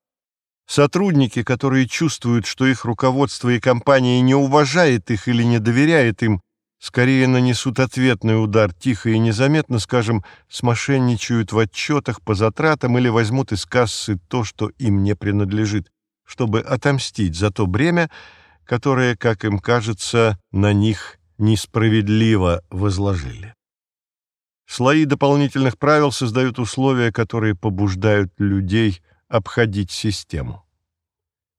Сотрудники, которые чувствуют, что их руководство и компания не уважает их или не доверяет им, скорее нанесут ответный удар тихо и незаметно, скажем, смошенничают в отчетах по затратам или возьмут из кассы то, что им не принадлежит, чтобы отомстить за то бремя, которое, как им кажется, на них несправедливо возложили. Слои дополнительных правил создают условия, которые побуждают людей обходить систему.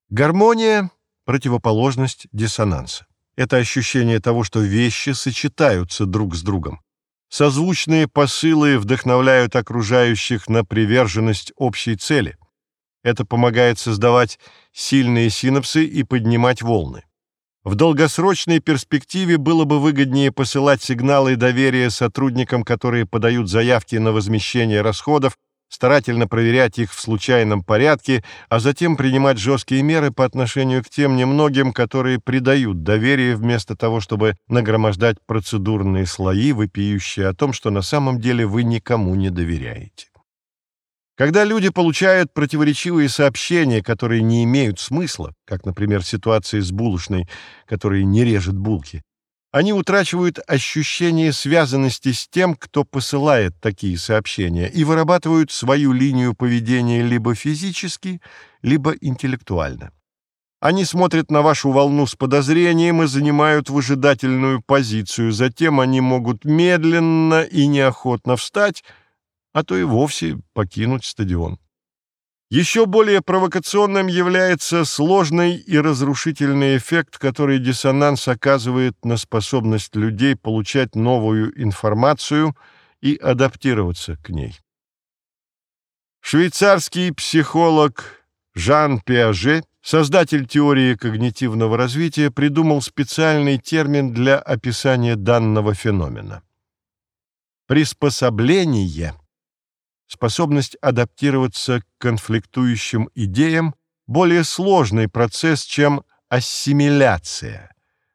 Гармония — противоположность диссонанса. Это ощущение того, что вещи сочетаются друг с другом. Созвучные посылы вдохновляют окружающих на приверженность общей цели. Это помогает создавать сильные синапсы и поднимать волны. В долгосрочной перспективе было бы выгоднее посылать сигналы доверия сотрудникам, которые подают заявки на возмещение расходов, старательно проверять их в случайном порядке, а затем принимать жесткие меры по отношению к тем немногим, которые придают доверие вместо того, чтобы нагромождать процедурные слои, вопиющие о том, что на самом деле вы никому не доверяете. Когда люди получают противоречивые сообщения, которые не имеют смысла, как, например, ситуации с булочной, которая не режет булки, они утрачивают ощущение связанности с тем, кто посылает такие сообщения, и вырабатывают свою линию поведения либо физически, либо интеллектуально. Они смотрят на вашу волну с подозрением и занимают выжидательную позицию. Затем они могут медленно и неохотно встать, а то и вовсе покинуть стадион. Еще более провокационным является сложный и разрушительный эффект, который диссонанс оказывает на способность людей получать новую информацию и адаптироваться к ней. Швейцарский психолог Жан Пиаже, создатель теории когнитивного развития, придумал специальный термин для описания данного феномена. Приспособление способность адаптироваться к конфликтующим идеям – более сложный процесс, чем ассимиляция,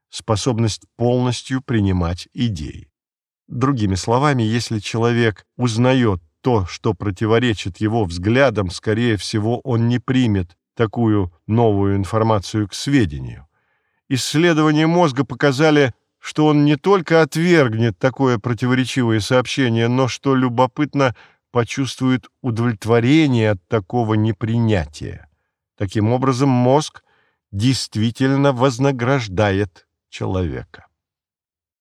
способность полностью принимать идеи. Другими словами, если человек узнает то, что противоречит его взглядам, скорее всего, он не примет такую новую информацию к сведению. Исследования мозга показали, что он не только отвергнет такое противоречивое сообщение, но, что любопытно, почувствует удовлетворение от такого непринятия. Таким образом, мозг действительно вознаграждает человека.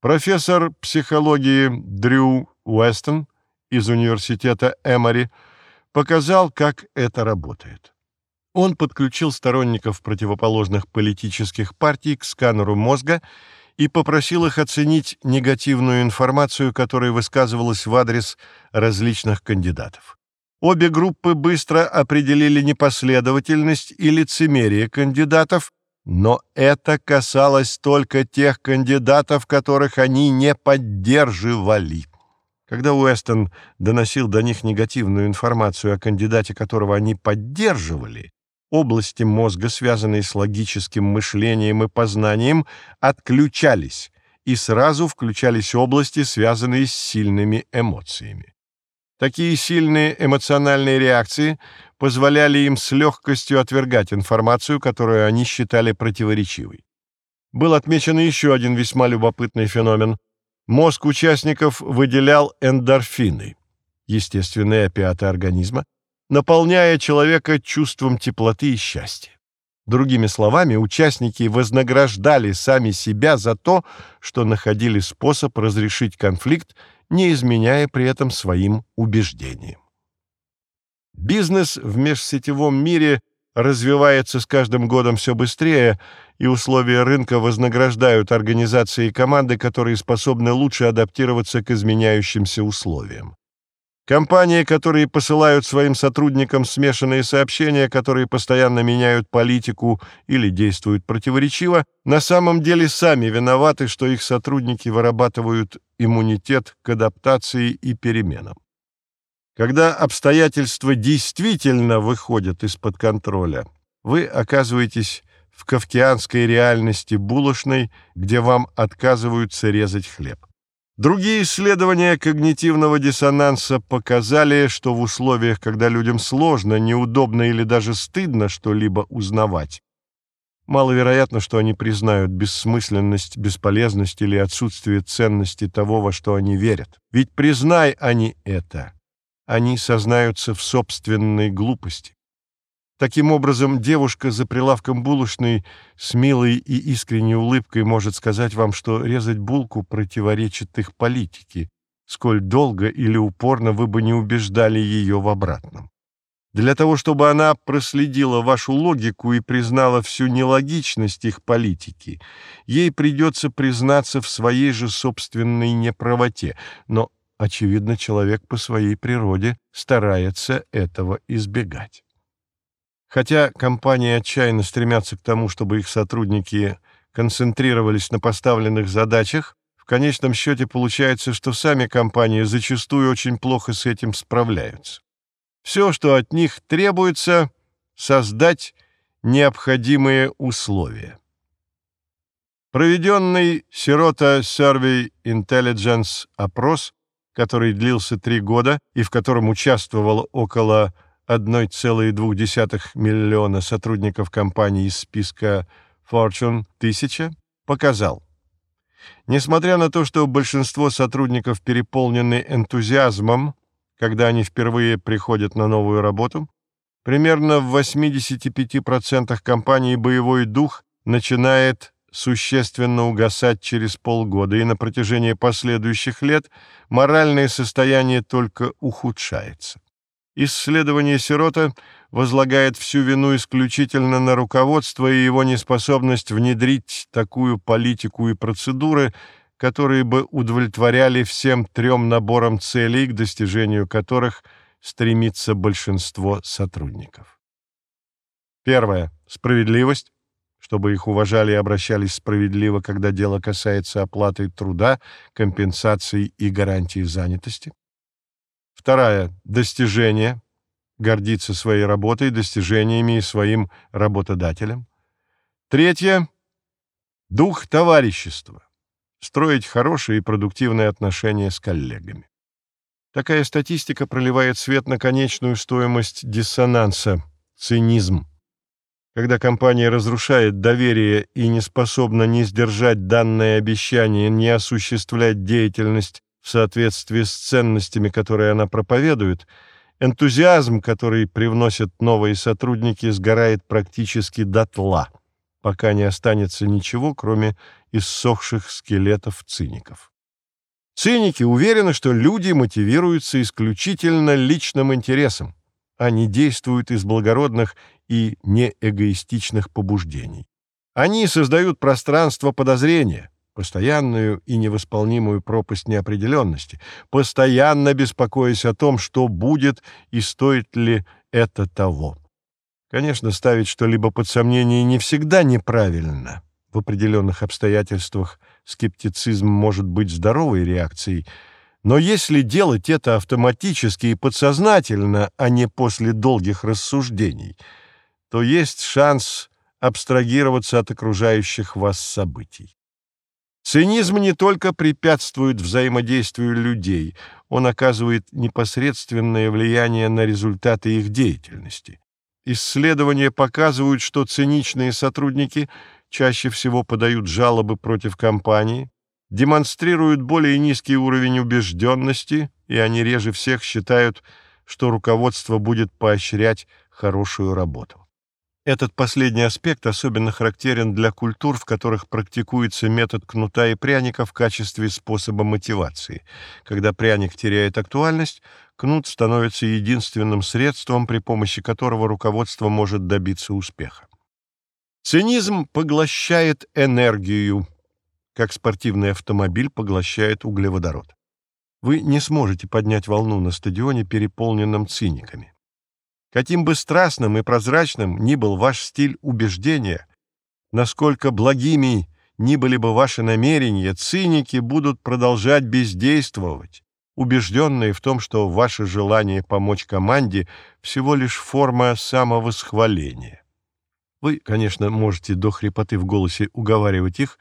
Профессор психологии Дрю Уэстон из университета Эмори показал, как это работает. Он подключил сторонников противоположных политических партий к сканеру мозга и попросил их оценить негативную информацию, которая высказывалась в адрес различных кандидатов. Обе группы быстро определили непоследовательность и лицемерие кандидатов, но это касалось только тех кандидатов, которых они не поддерживали. Когда Уэстон доносил до них негативную информацию о кандидате, которого они поддерживали, области мозга, связанные с логическим мышлением и познанием, отключались, и сразу включались области, связанные с сильными эмоциями. Такие сильные эмоциональные реакции позволяли им с легкостью отвергать информацию, которую они считали противоречивой. Был отмечен еще один весьма любопытный феномен. Мозг участников выделял эндорфины, естественные опиаты организма, наполняя человека чувством теплоты и счастья. Другими словами, участники вознаграждали сами себя за то, что находили способ разрешить конфликт, не изменяя при этом своим убеждениям. Бизнес в межсетевом мире развивается с каждым годом все быстрее, и условия рынка вознаграждают организации и команды, которые способны лучше адаптироваться к изменяющимся условиям. Компании, которые посылают своим сотрудникам смешанные сообщения, которые постоянно меняют политику или действуют противоречиво, на самом деле сами виноваты, что их сотрудники вырабатывают иммунитет к адаптации и переменам. Когда обстоятельства действительно выходят из-под контроля, вы оказываетесь в кавкианской реальности булочной, где вам отказываются резать хлеб. Другие исследования когнитивного диссонанса показали, что в условиях, когда людям сложно, неудобно или даже стыдно что-либо узнавать, маловероятно, что они признают бессмысленность, бесполезность или отсутствие ценности того, во что они верят. Ведь признай они это, они сознаются в собственной глупости. Таким образом, девушка за прилавком булочной с милой и искренней улыбкой может сказать вам, что резать булку противоречит их политике, сколь долго или упорно вы бы не убеждали ее в обратном. Для того, чтобы она проследила вашу логику и признала всю нелогичность их политики, ей придется признаться в своей же собственной неправоте, но, очевидно, человек по своей природе старается этого избегать. Хотя компании отчаянно стремятся к тому, чтобы их сотрудники концентрировались на поставленных задачах, в конечном счете получается, что сами компании зачастую очень плохо с этим справляются. Все, что от них требуется, создать необходимые условия. Проведенный Сирота Survey Intelligence опрос, который длился три года и в котором участвовало около 1,2 миллиона сотрудников компании из списка Fortune 1000 показал, несмотря на то, что большинство сотрудников переполнены энтузиазмом, когда они впервые приходят на новую работу, примерно в 85% компаний боевой дух начинает существенно угасать через полгода, и на протяжении последующих лет моральное состояние только ухудшается. Исследование Сирота возлагает всю вину исключительно на руководство и его неспособность внедрить такую политику и процедуры, которые бы удовлетворяли всем трем наборам целей, к достижению которых стремится большинство сотрудников. Первое. Справедливость, чтобы их уважали и обращались справедливо, когда дело касается оплаты труда, компенсаций и гарантии занятости. Вторая — достижение, гордиться своей работой, достижениями и своим работодателем. Третье — дух товарищества, строить хорошие и продуктивные отношения с коллегами. Такая статистика проливает свет на конечную стоимость диссонанса, цинизм. Когда компания разрушает доверие и не способна ни сдержать данное обещание, ни осуществлять деятельность в соответствии с ценностями, которые она проповедует, энтузиазм, который привносят новые сотрудники, сгорает практически дотла, пока не останется ничего, кроме иссохших скелетов циников. Циники уверены, что люди мотивируются исключительно личным интересом, они действуют из благородных и неэгоистичных побуждений. Они создают пространство подозрения, постоянную и невосполнимую пропасть неопределенности, постоянно беспокоясь о том, что будет и стоит ли это того. Конечно, ставить что-либо под сомнение не всегда неправильно. В определенных обстоятельствах скептицизм может быть здоровой реакцией, но если делать это автоматически и подсознательно, а не после долгих рассуждений, то есть шанс абстрагироваться от окружающих вас событий. Цинизм не только препятствует взаимодействию людей, он оказывает непосредственное влияние на результаты их деятельности. Исследования показывают, что циничные сотрудники чаще всего подают жалобы против компании, демонстрируют более низкий уровень убежденности, и они реже всех считают, что руководство будет поощрять хорошую работу. Этот последний аспект особенно характерен для культур, в которых практикуется метод кнута и пряника в качестве способа мотивации. Когда пряник теряет актуальность, кнут становится единственным средством, при помощи которого руководство может добиться успеха. Цинизм поглощает энергию, как спортивный автомобиль поглощает углеводород. Вы не сможете поднять волну на стадионе, переполненном циниками. Каким бы страстным и прозрачным ни был ваш стиль убеждения, насколько благими ни были бы ваши намерения, циники будут продолжать бездействовать, убежденные в том, что ваше желание помочь команде всего лишь форма самовосхваления. Вы, конечно, можете до хрипоты в голосе уговаривать их,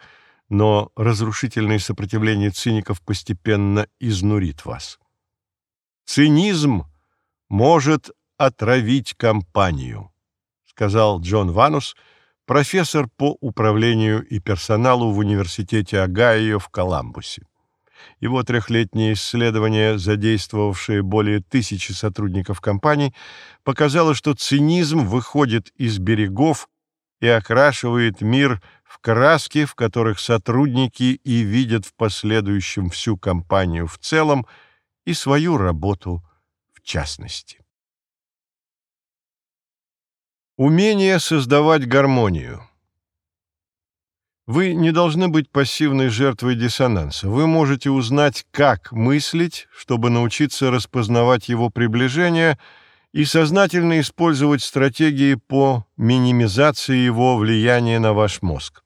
но разрушительное сопротивление циников постепенно изнурит вас. Цинизм может отравить компанию, сказал Джон Ванус, профессор по управлению и персоналу в университете Огайо в Коламбусе. Его трехлетнее исследование, задействовавшее более тысячи сотрудников компании, показало, что цинизм выходит из берегов и окрашивает мир в краски, в которых сотрудники и видят в последующем всю компанию в целом и свою работу в частности. Умение создавать гармонию. Вы не должны быть пассивной жертвой диссонанса. Вы можете узнать, как мыслить, чтобы научиться распознавать его приближение и сознательно использовать стратегии по минимизации его влияния на ваш мозг.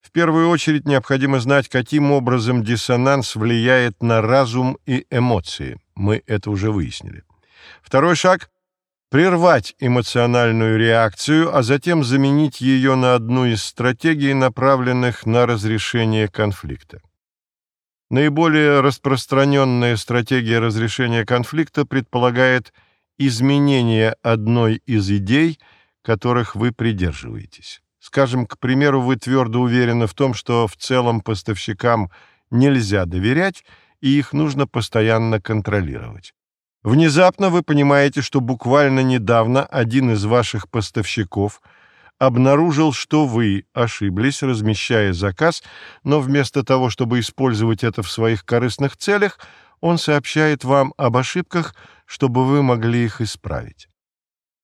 В первую очередь необходимо знать, каким образом диссонанс влияет на разум и эмоции. Мы это уже выяснили. Второй шаг прервать эмоциональную реакцию, а затем заменить ее на одну из стратегий, направленных на разрешение конфликта. Наиболее распространенная стратегия разрешения конфликта предполагает изменения одной из идей, которых вы придерживаетесь. Скажем, к примеру, вы твердо уверены в том, что в целом поставщикам нельзя доверять, и их нужно постоянно контролировать. Внезапно вы понимаете, что буквально недавно один из ваших поставщиков обнаружил, что вы ошиблись, размещая заказ, но вместо того, чтобы использовать это в своих корыстных целях, он сообщает вам об ошибках, чтобы вы могли их исправить.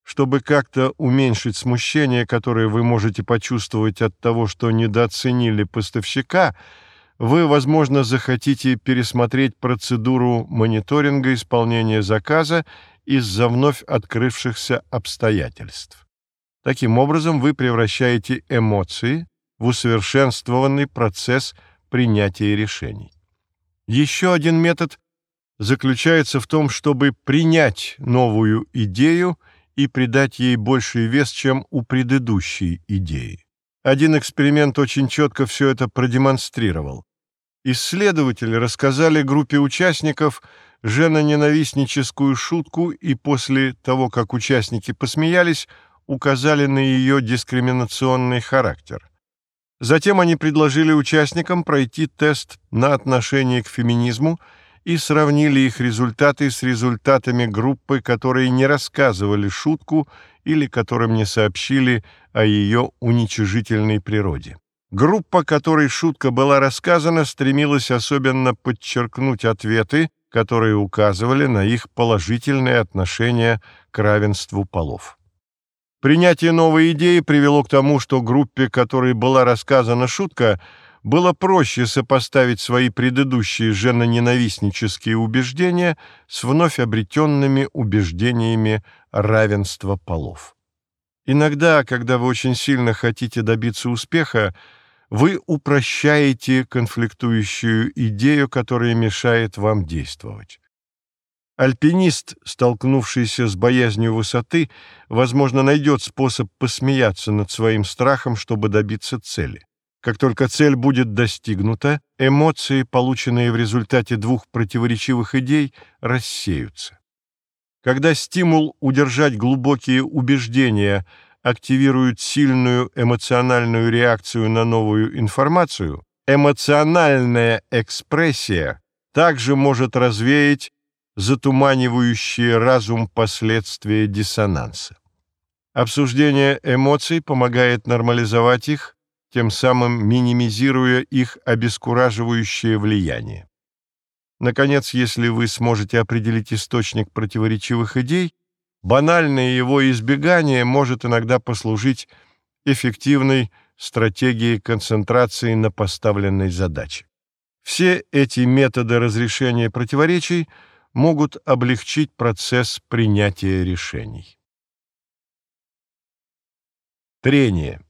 Чтобы как-то уменьшить смущение, которое вы можете почувствовать от того, что недооценили поставщика – вы, возможно, захотите пересмотреть процедуру мониторинга исполнения заказа из-за вновь открывшихся обстоятельств. Таким образом, вы превращаете эмоции в усовершенствованный процесс принятия решений. Еще один метод заключается в том, чтобы принять новую идею и придать ей больший вес, чем у предыдущей идеи. Один эксперимент очень четко все это продемонстрировал. Исследователи рассказали группе участников женоненавистническую шутку и после того, как участники посмеялись, указали на ее дискриминационный характер. Затем они предложили участникам пройти тест на отношение к феминизму и сравнили их результаты с результатами группы, которые не рассказывали шутку или которым не сообщили о ее уничижительной природе. Группа, которой шутка была рассказана, стремилась особенно подчеркнуть ответы, которые указывали на их положительное отношение к равенству полов. Принятие новой идеи привело к тому, что группе, которой была рассказана шутка, было проще сопоставить свои предыдущие женоненавистнические убеждения с вновь обретенными убеждениями равенства полов. Иногда, когда вы очень сильно хотите добиться успеха, вы упрощаете конфликтующую идею, которая мешает вам действовать. Альпинист, столкнувшийся с боязнью высоты, возможно, найдет способ посмеяться над своим страхом, чтобы добиться цели. Как только цель будет достигнута, эмоции, полученные в результате двух противоречивых идей, рассеются. Когда стимул удержать глубокие убеждения – активируют сильную эмоциональную реакцию на новую информацию, эмоциональная экспрессия также может развеять затуманивающие разум последствия диссонанса. Обсуждение эмоций помогает нормализовать их, тем самым минимизируя их обескураживающее влияние. Наконец, если вы сможете определить источник противоречивых идей, банальное его избегание может иногда послужить эффективной стратегией концентрации на поставленной задаче. Все эти методы разрешения противоречий могут облегчить процесс принятия решений. Трение.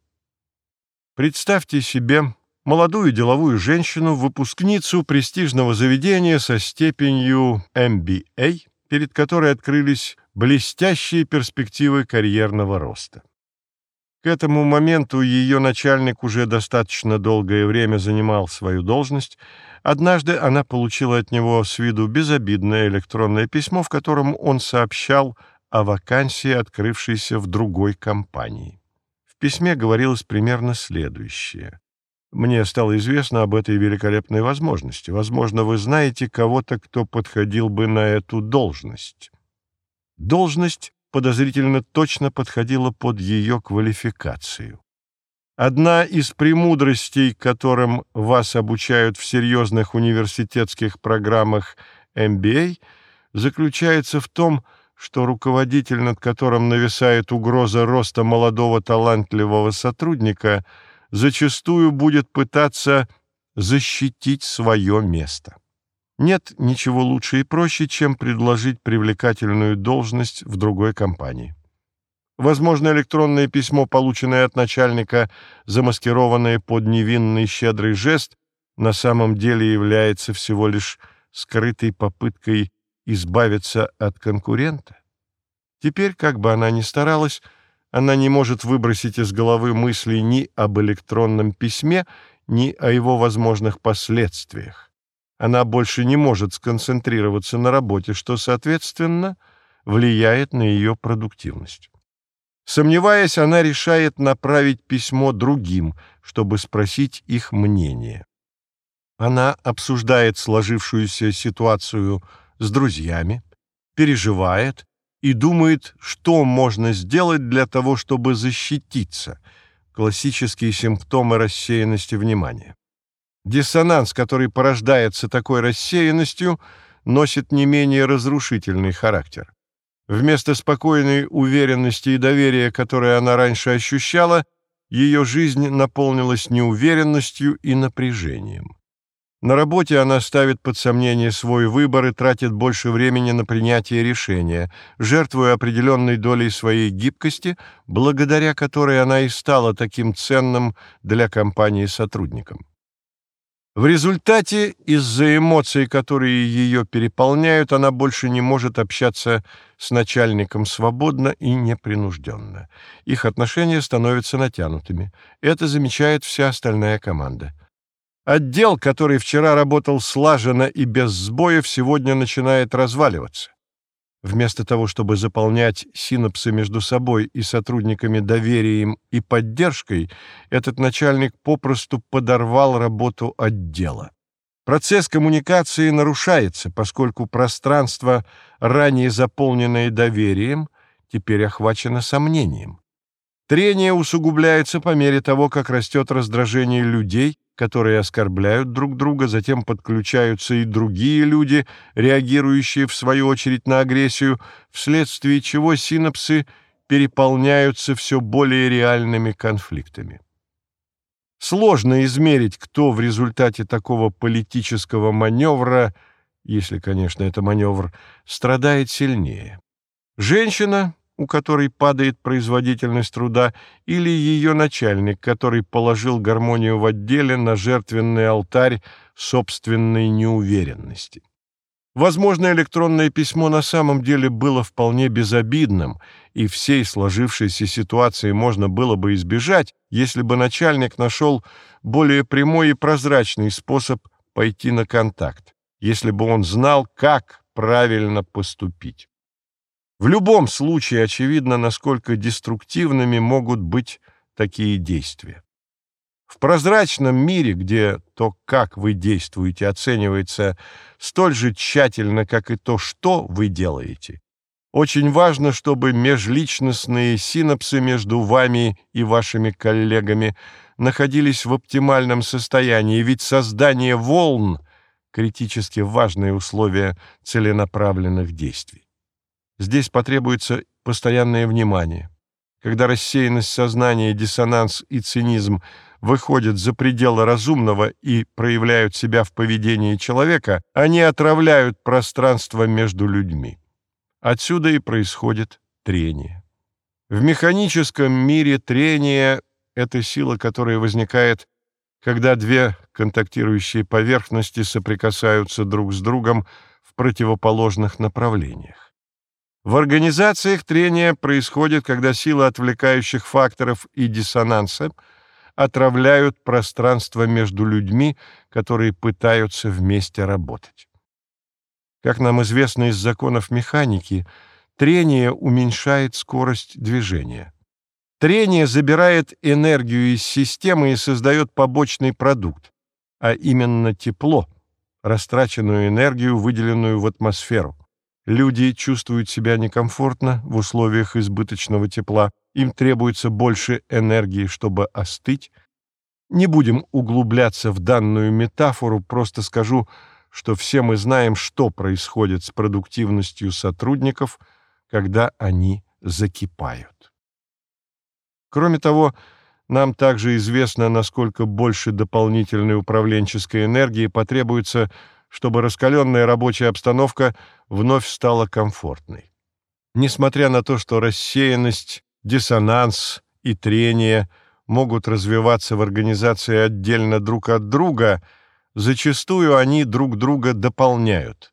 Представьте себе молодую деловую женщину, выпускницу престижного заведения со степенью MBA, перед которой открылись блестящие перспективы карьерного роста. К этому моменту ее начальник уже достаточно долгое время занимал свою должность. Однажды она получила от него с виду безобидное электронное письмо, в котором он сообщал о вакансии, открывшейся в другой компании. В письме говорилось примерно следующее. Мне стало известно об этой великолепной возможности. Возможно, вы знаете кого-то, кто подходил бы на эту должность. Должность подозрительно точно подходила под ее квалификацию. Одна из премудростей, которым вас обучают в серьезных университетских программах MBA, заключается в том, что руководитель, над которым нависает угроза роста молодого талантливого сотрудника – зачастую будет пытаться защитить свое место. Нет ничего лучше и проще, чем предложить привлекательную должность в другой компании. Возможно, электронное письмо, полученное от начальника, замаскированное под невинный щедрый жест, на самом деле является всего лишь скрытой попыткой избавиться от конкурента. Теперь, как бы она ни старалась, она не может выбросить из головы мысли ни об электронном письме, ни о его возможных последствиях. Она больше не может сконцентрироваться на работе, что, соответственно, влияет на ее продуктивность. Сомневаясь, она решает направить письмо другим, чтобы спросить их мнение. Она обсуждает сложившуюся ситуацию с друзьями, переживает и думает, что можно сделать для того, чтобы защититься. Классические симптомы рассеянности внимания. Диссонанс, который порождается такой рассеянностью, носит не менее разрушительный характер. Вместо спокойной уверенности и доверия, которое она раньше ощущала, ее жизнь наполнилась неуверенностью и напряжением. На работе она ставит под сомнение свой выбор и тратит больше времени на принятие решения, жертвуя определенной долей своей гибкости, благодаря которой она и стала таким ценным для компании сотрудником. В результате, из-за эмоций, которые ее переполняют, она больше не может общаться с начальником свободно и непринужденно. Их отношения становятся натянутыми. Это замечает вся остальная команда. Отдел, который вчера работал слаженно и без сбоев, сегодня начинает разваливаться. Вместо того, чтобы заполнять синапсы между собой и сотрудниками доверием и поддержкой, этот начальник попросту подорвал работу отдела. Процесс коммуникации нарушается, поскольку пространство, ранее заполненное доверием, теперь охвачено сомнением. Трение усугубляется по мере того, как растет раздражение людей, которые оскорбляют друг друга, затем подключаются и другие люди, реагирующие в свою очередь на агрессию, вследствие чего синапсы переполняются все более реальными конфликтами. Сложно измерить, кто в результате такого политического маневра, если, конечно, это маневр, страдает сильнее. Женщина у которой падает производительность труда, или ее начальник, который положил гармонию в отделе на жертвенный алтарь собственной неуверенности. Возможно, электронное письмо на самом деле было вполне безобидным, и всей сложившейся ситуации можно было бы избежать, если бы начальник нашел более прямой и прозрачный способ пойти на контакт, если бы он знал, как правильно поступить. В любом случае очевидно, насколько деструктивными могут быть такие действия. В прозрачном мире, где то, как вы действуете, оценивается столь же тщательно, как и то, что вы делаете, очень важно, чтобы межличностные синапсы между вами и вашими коллегами находились в оптимальном состоянии, ведь создание волн – критически важное условие целенаправленных действий. Здесь потребуется постоянное внимание. Когда рассеянность сознания, диссонанс и цинизм выходят за пределы разумного и проявляют себя в поведении человека, они отравляют пространство между людьми. Отсюда и происходит трение. В механическом мире трение — это сила, которая возникает, когда две контактирующие поверхности соприкасаются друг с другом в противоположных направлениях. В организациях трения происходит, когда сила отвлекающих факторов и диссонанса отравляют пространство между людьми, которые пытаются вместе работать. Как нам известно из законов механики, трение уменьшает скорость движения. Трение забирает энергию из системы и создает побочный продукт, а именно тепло, растраченную энергию, выделенную в атмосферу. Люди чувствуют себя некомфортно в условиях избыточного тепла, им требуется больше энергии, чтобы остыть. Не будем углубляться в данную метафору, просто скажу, что все мы знаем, что происходит с продуктивностью сотрудников, когда они закипают. Кроме того, нам также известно, насколько больше дополнительной управленческой энергии потребуется чтобы раскаленная рабочая обстановка вновь стала комфортной. Несмотря на то, что рассеянность, диссонанс и трение могут развиваться в организации отдельно друг от друга, зачастую они друг друга дополняют.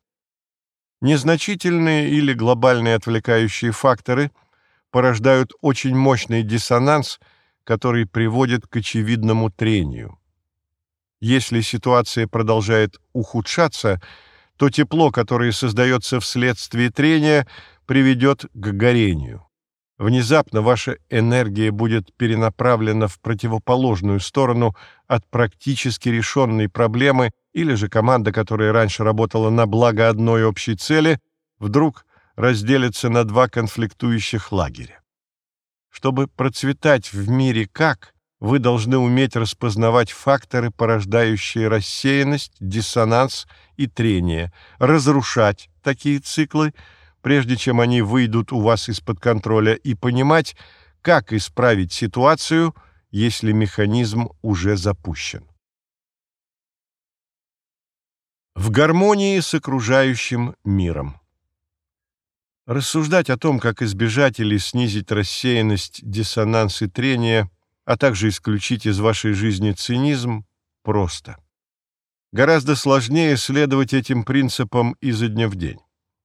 Незначительные или глобальные отвлекающие факторы порождают очень мощный диссонанс, который приводит к очевидному трению. Если ситуация продолжает ухудшаться, то тепло, которое создается вследствие трения, приведет к горению. Внезапно ваша энергия будет перенаправлена в противоположную сторону от практически решенной проблемы, или же команда, которая раньше работала на благо одной общей цели, вдруг разделится на два конфликтующих лагеря. Чтобы процветать в мире как, вы должны уметь распознавать факторы, порождающие рассеянность, диссонанс и трение, разрушать такие циклы, прежде чем они выйдут у вас из-под контроля, и понимать, как исправить ситуацию, если механизм уже запущен. В гармонии с окружающим миром. Рассуждать о том, как избежать или снизить рассеянность, диссонанс и трение, а также исключить из вашей жизни цинизм, просто. Гораздо сложнее следовать этим принципам изо дня в день.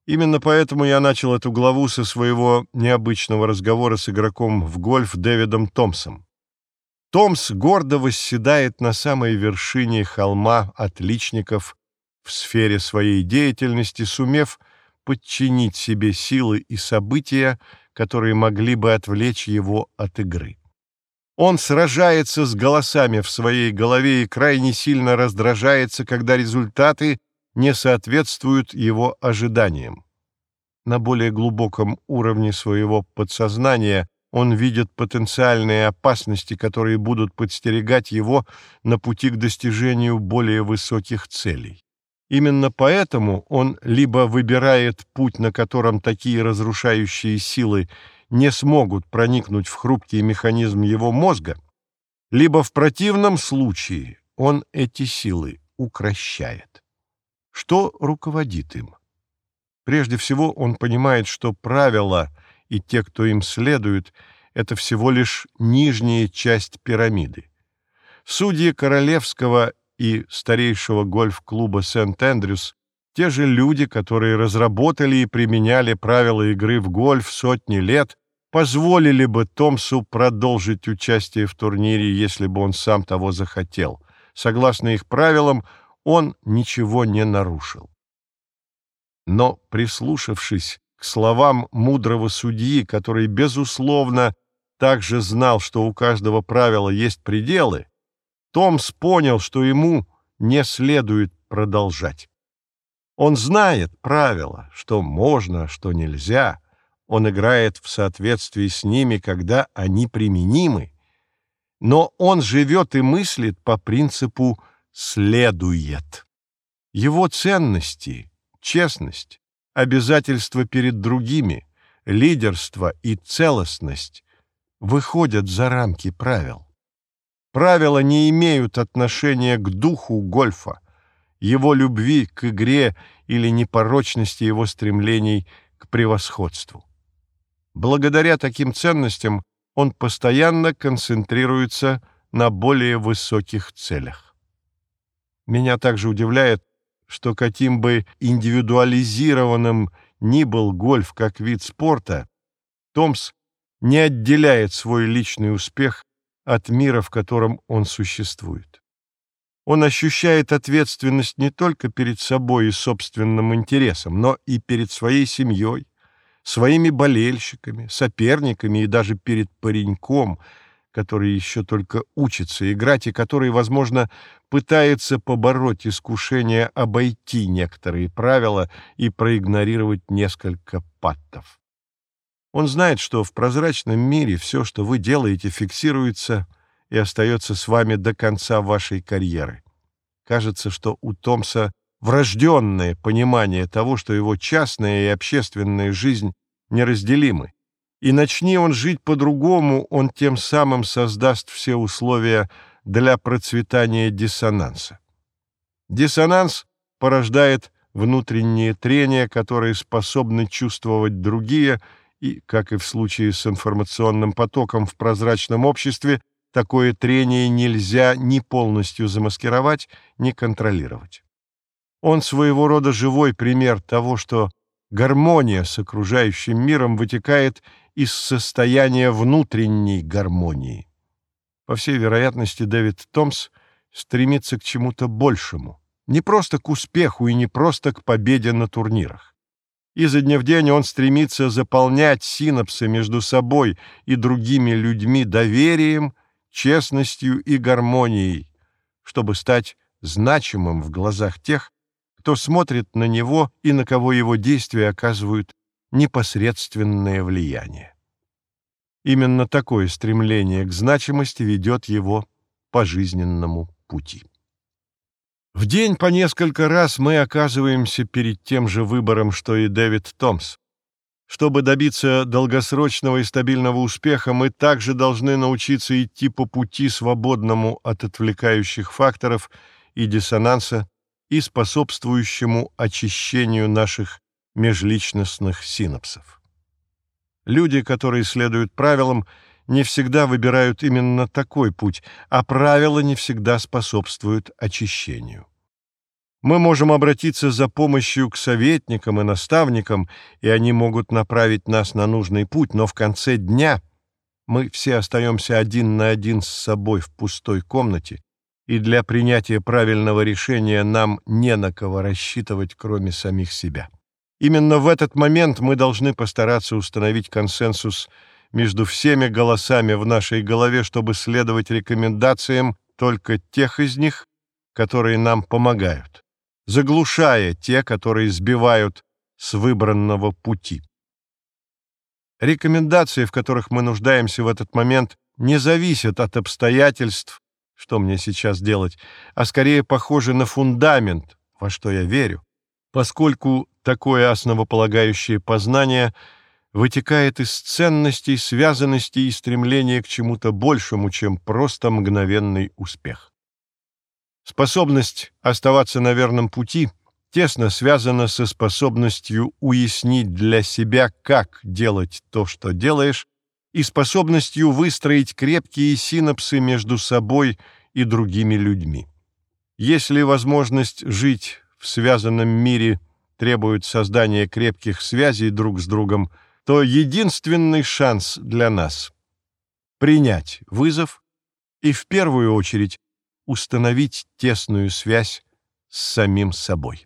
Именно поэтому я начал эту главу со своего необычного разговора с игроком в гольф Дэвидом Томсом. Томс гордо восседает на самой вершине холма отличников в сфере своей деятельности, сумев подчинить себе силы и события, которые могли бы отвлечь его от игры. Он сражается с голосами в своей голове и крайне сильно раздражается, когда результаты не соответствуют его ожиданиям. На более глубоком уровне своего подсознания он видит потенциальные опасности, которые будут подстерегать его на пути к достижению более высоких целей. Именно поэтому он либо выбирает путь, на котором такие разрушающие силы не смогут проникнуть в хрупкий механизм его мозга, либо в противном случае он эти силы укращает. Что руководит им? Прежде всего, он понимает, что правила и те, кто им следует, это всего лишь нижняя часть пирамиды. Судьи Королевского и старейшего гольф-клуба Сент-Эндрюс, те же люди, которые разработали и применяли правила игры в гольф сотни лет, позволили бы Томсу продолжить участие в турнире, если бы он сам того захотел. Согласно их правилам, он ничего не нарушил. Но, прислушавшись к словам мудрого судьи, который, безусловно, также знал, что у каждого правила есть пределы, Томс понял, что ему не следует продолжать. Он знает правила, что можно, что нельзя. Он играет в соответствии с ними, когда они применимы. Но он живет и мыслит по принципу «следует». Его ценности, честность, обязательства перед другими, лидерство и целостность выходят за рамки правил. Правила не имеют отношения к духу гольфа, его любви к игре или непорочности его стремлений к превосходству. Благодаря таким ценностям он постоянно концентрируется на более высоких целях. Меня также удивляет, что каким бы индивидуализированным ни был гольф как вид спорта, Томс не отделяет свой личный успех от мира, в котором он существует. Он ощущает ответственность не только перед собой и собственным интересом, но и перед своей семьей, своими болельщиками, соперниками и даже перед пареньком, который еще только учится играть и который, возможно, пытается побороть искушение обойти некоторые правила и проигнорировать несколько паттов. Он знает, что в прозрачном мире все, что вы делаете, фиксируется и остается с вами до конца вашей карьеры. Кажется, что у Томса врожденное понимание того, что его частная и общественная жизнь неразделимы. И начни он жить по-другому, он тем самым создаст все условия для процветания диссонанса. Диссонанс порождает внутренние трения, которые способны чувствовать другие – и, как и в случае с информационным потоком в прозрачном обществе, такое трение нельзя ни полностью замаскировать, ни контролировать. Он своего рода живой пример того, что гармония с окружающим миром вытекает из состояния внутренней гармонии. По всей вероятности, Дэвид Томс стремится к чему-то большему, Не просто к успеху и не просто к победе на турнирах. Изо дня в день он стремится заполнять синапсы между собой и другими людьми доверием, честностью и гармонией, чтобы стать значимым в глазах тех, кто смотрит на него и на кого его действия оказывают непосредственное влияние. Именно такое стремление к значимости ведет его по жизненному пути. В день по несколько раз мы оказываемся перед тем же выбором, что и Дэвид Томс. Чтобы добиться долгосрочного и стабильного успеха, мы также должны научиться идти по пути, свободному от отвлекающих факторов и диссонанса, и способствующему очищению наших межличностных синапсов. Люди, которые следуют правилам, не всегда выбирают именно такой путь, а правила не всегда способствуют очищению. Мы можем обратиться за помощью к советникам и наставникам, и они могут направить нас на нужный путь, но в конце дня мы все остаемся один на один с собой в пустой комнате, и для принятия правильного решения нам не на кого рассчитывать, кроме самих себя. Именно в этот момент мы должны постараться установить консенсус между всеми голосами в нашей голове, чтобы следовать рекомендациям только тех из них, которые нам помогают, заглушая те, которые сбивают с выбранного пути. Рекомендации, в которых мы нуждаемся в этот момент, не зависят от обстоятельств, что мне сейчас делать, а скорее похожи на фундамент, во что я верю, поскольку такое основополагающее познание вытекает из ценностей, связанностей и стремления к чему-то большему, чем просто мгновенный успех. Способность оставаться на верном пути тесно связана со способностью уяснить для себя, как делать то, что делаешь, и способностью выстроить крепкие синапсы между собой и другими людьми. Если возможность жить в связанном мире требует создания крепких связей друг с другом, то единственный шанс для нас — принять вызов и в первую очередь установить тесную связь с самим собой.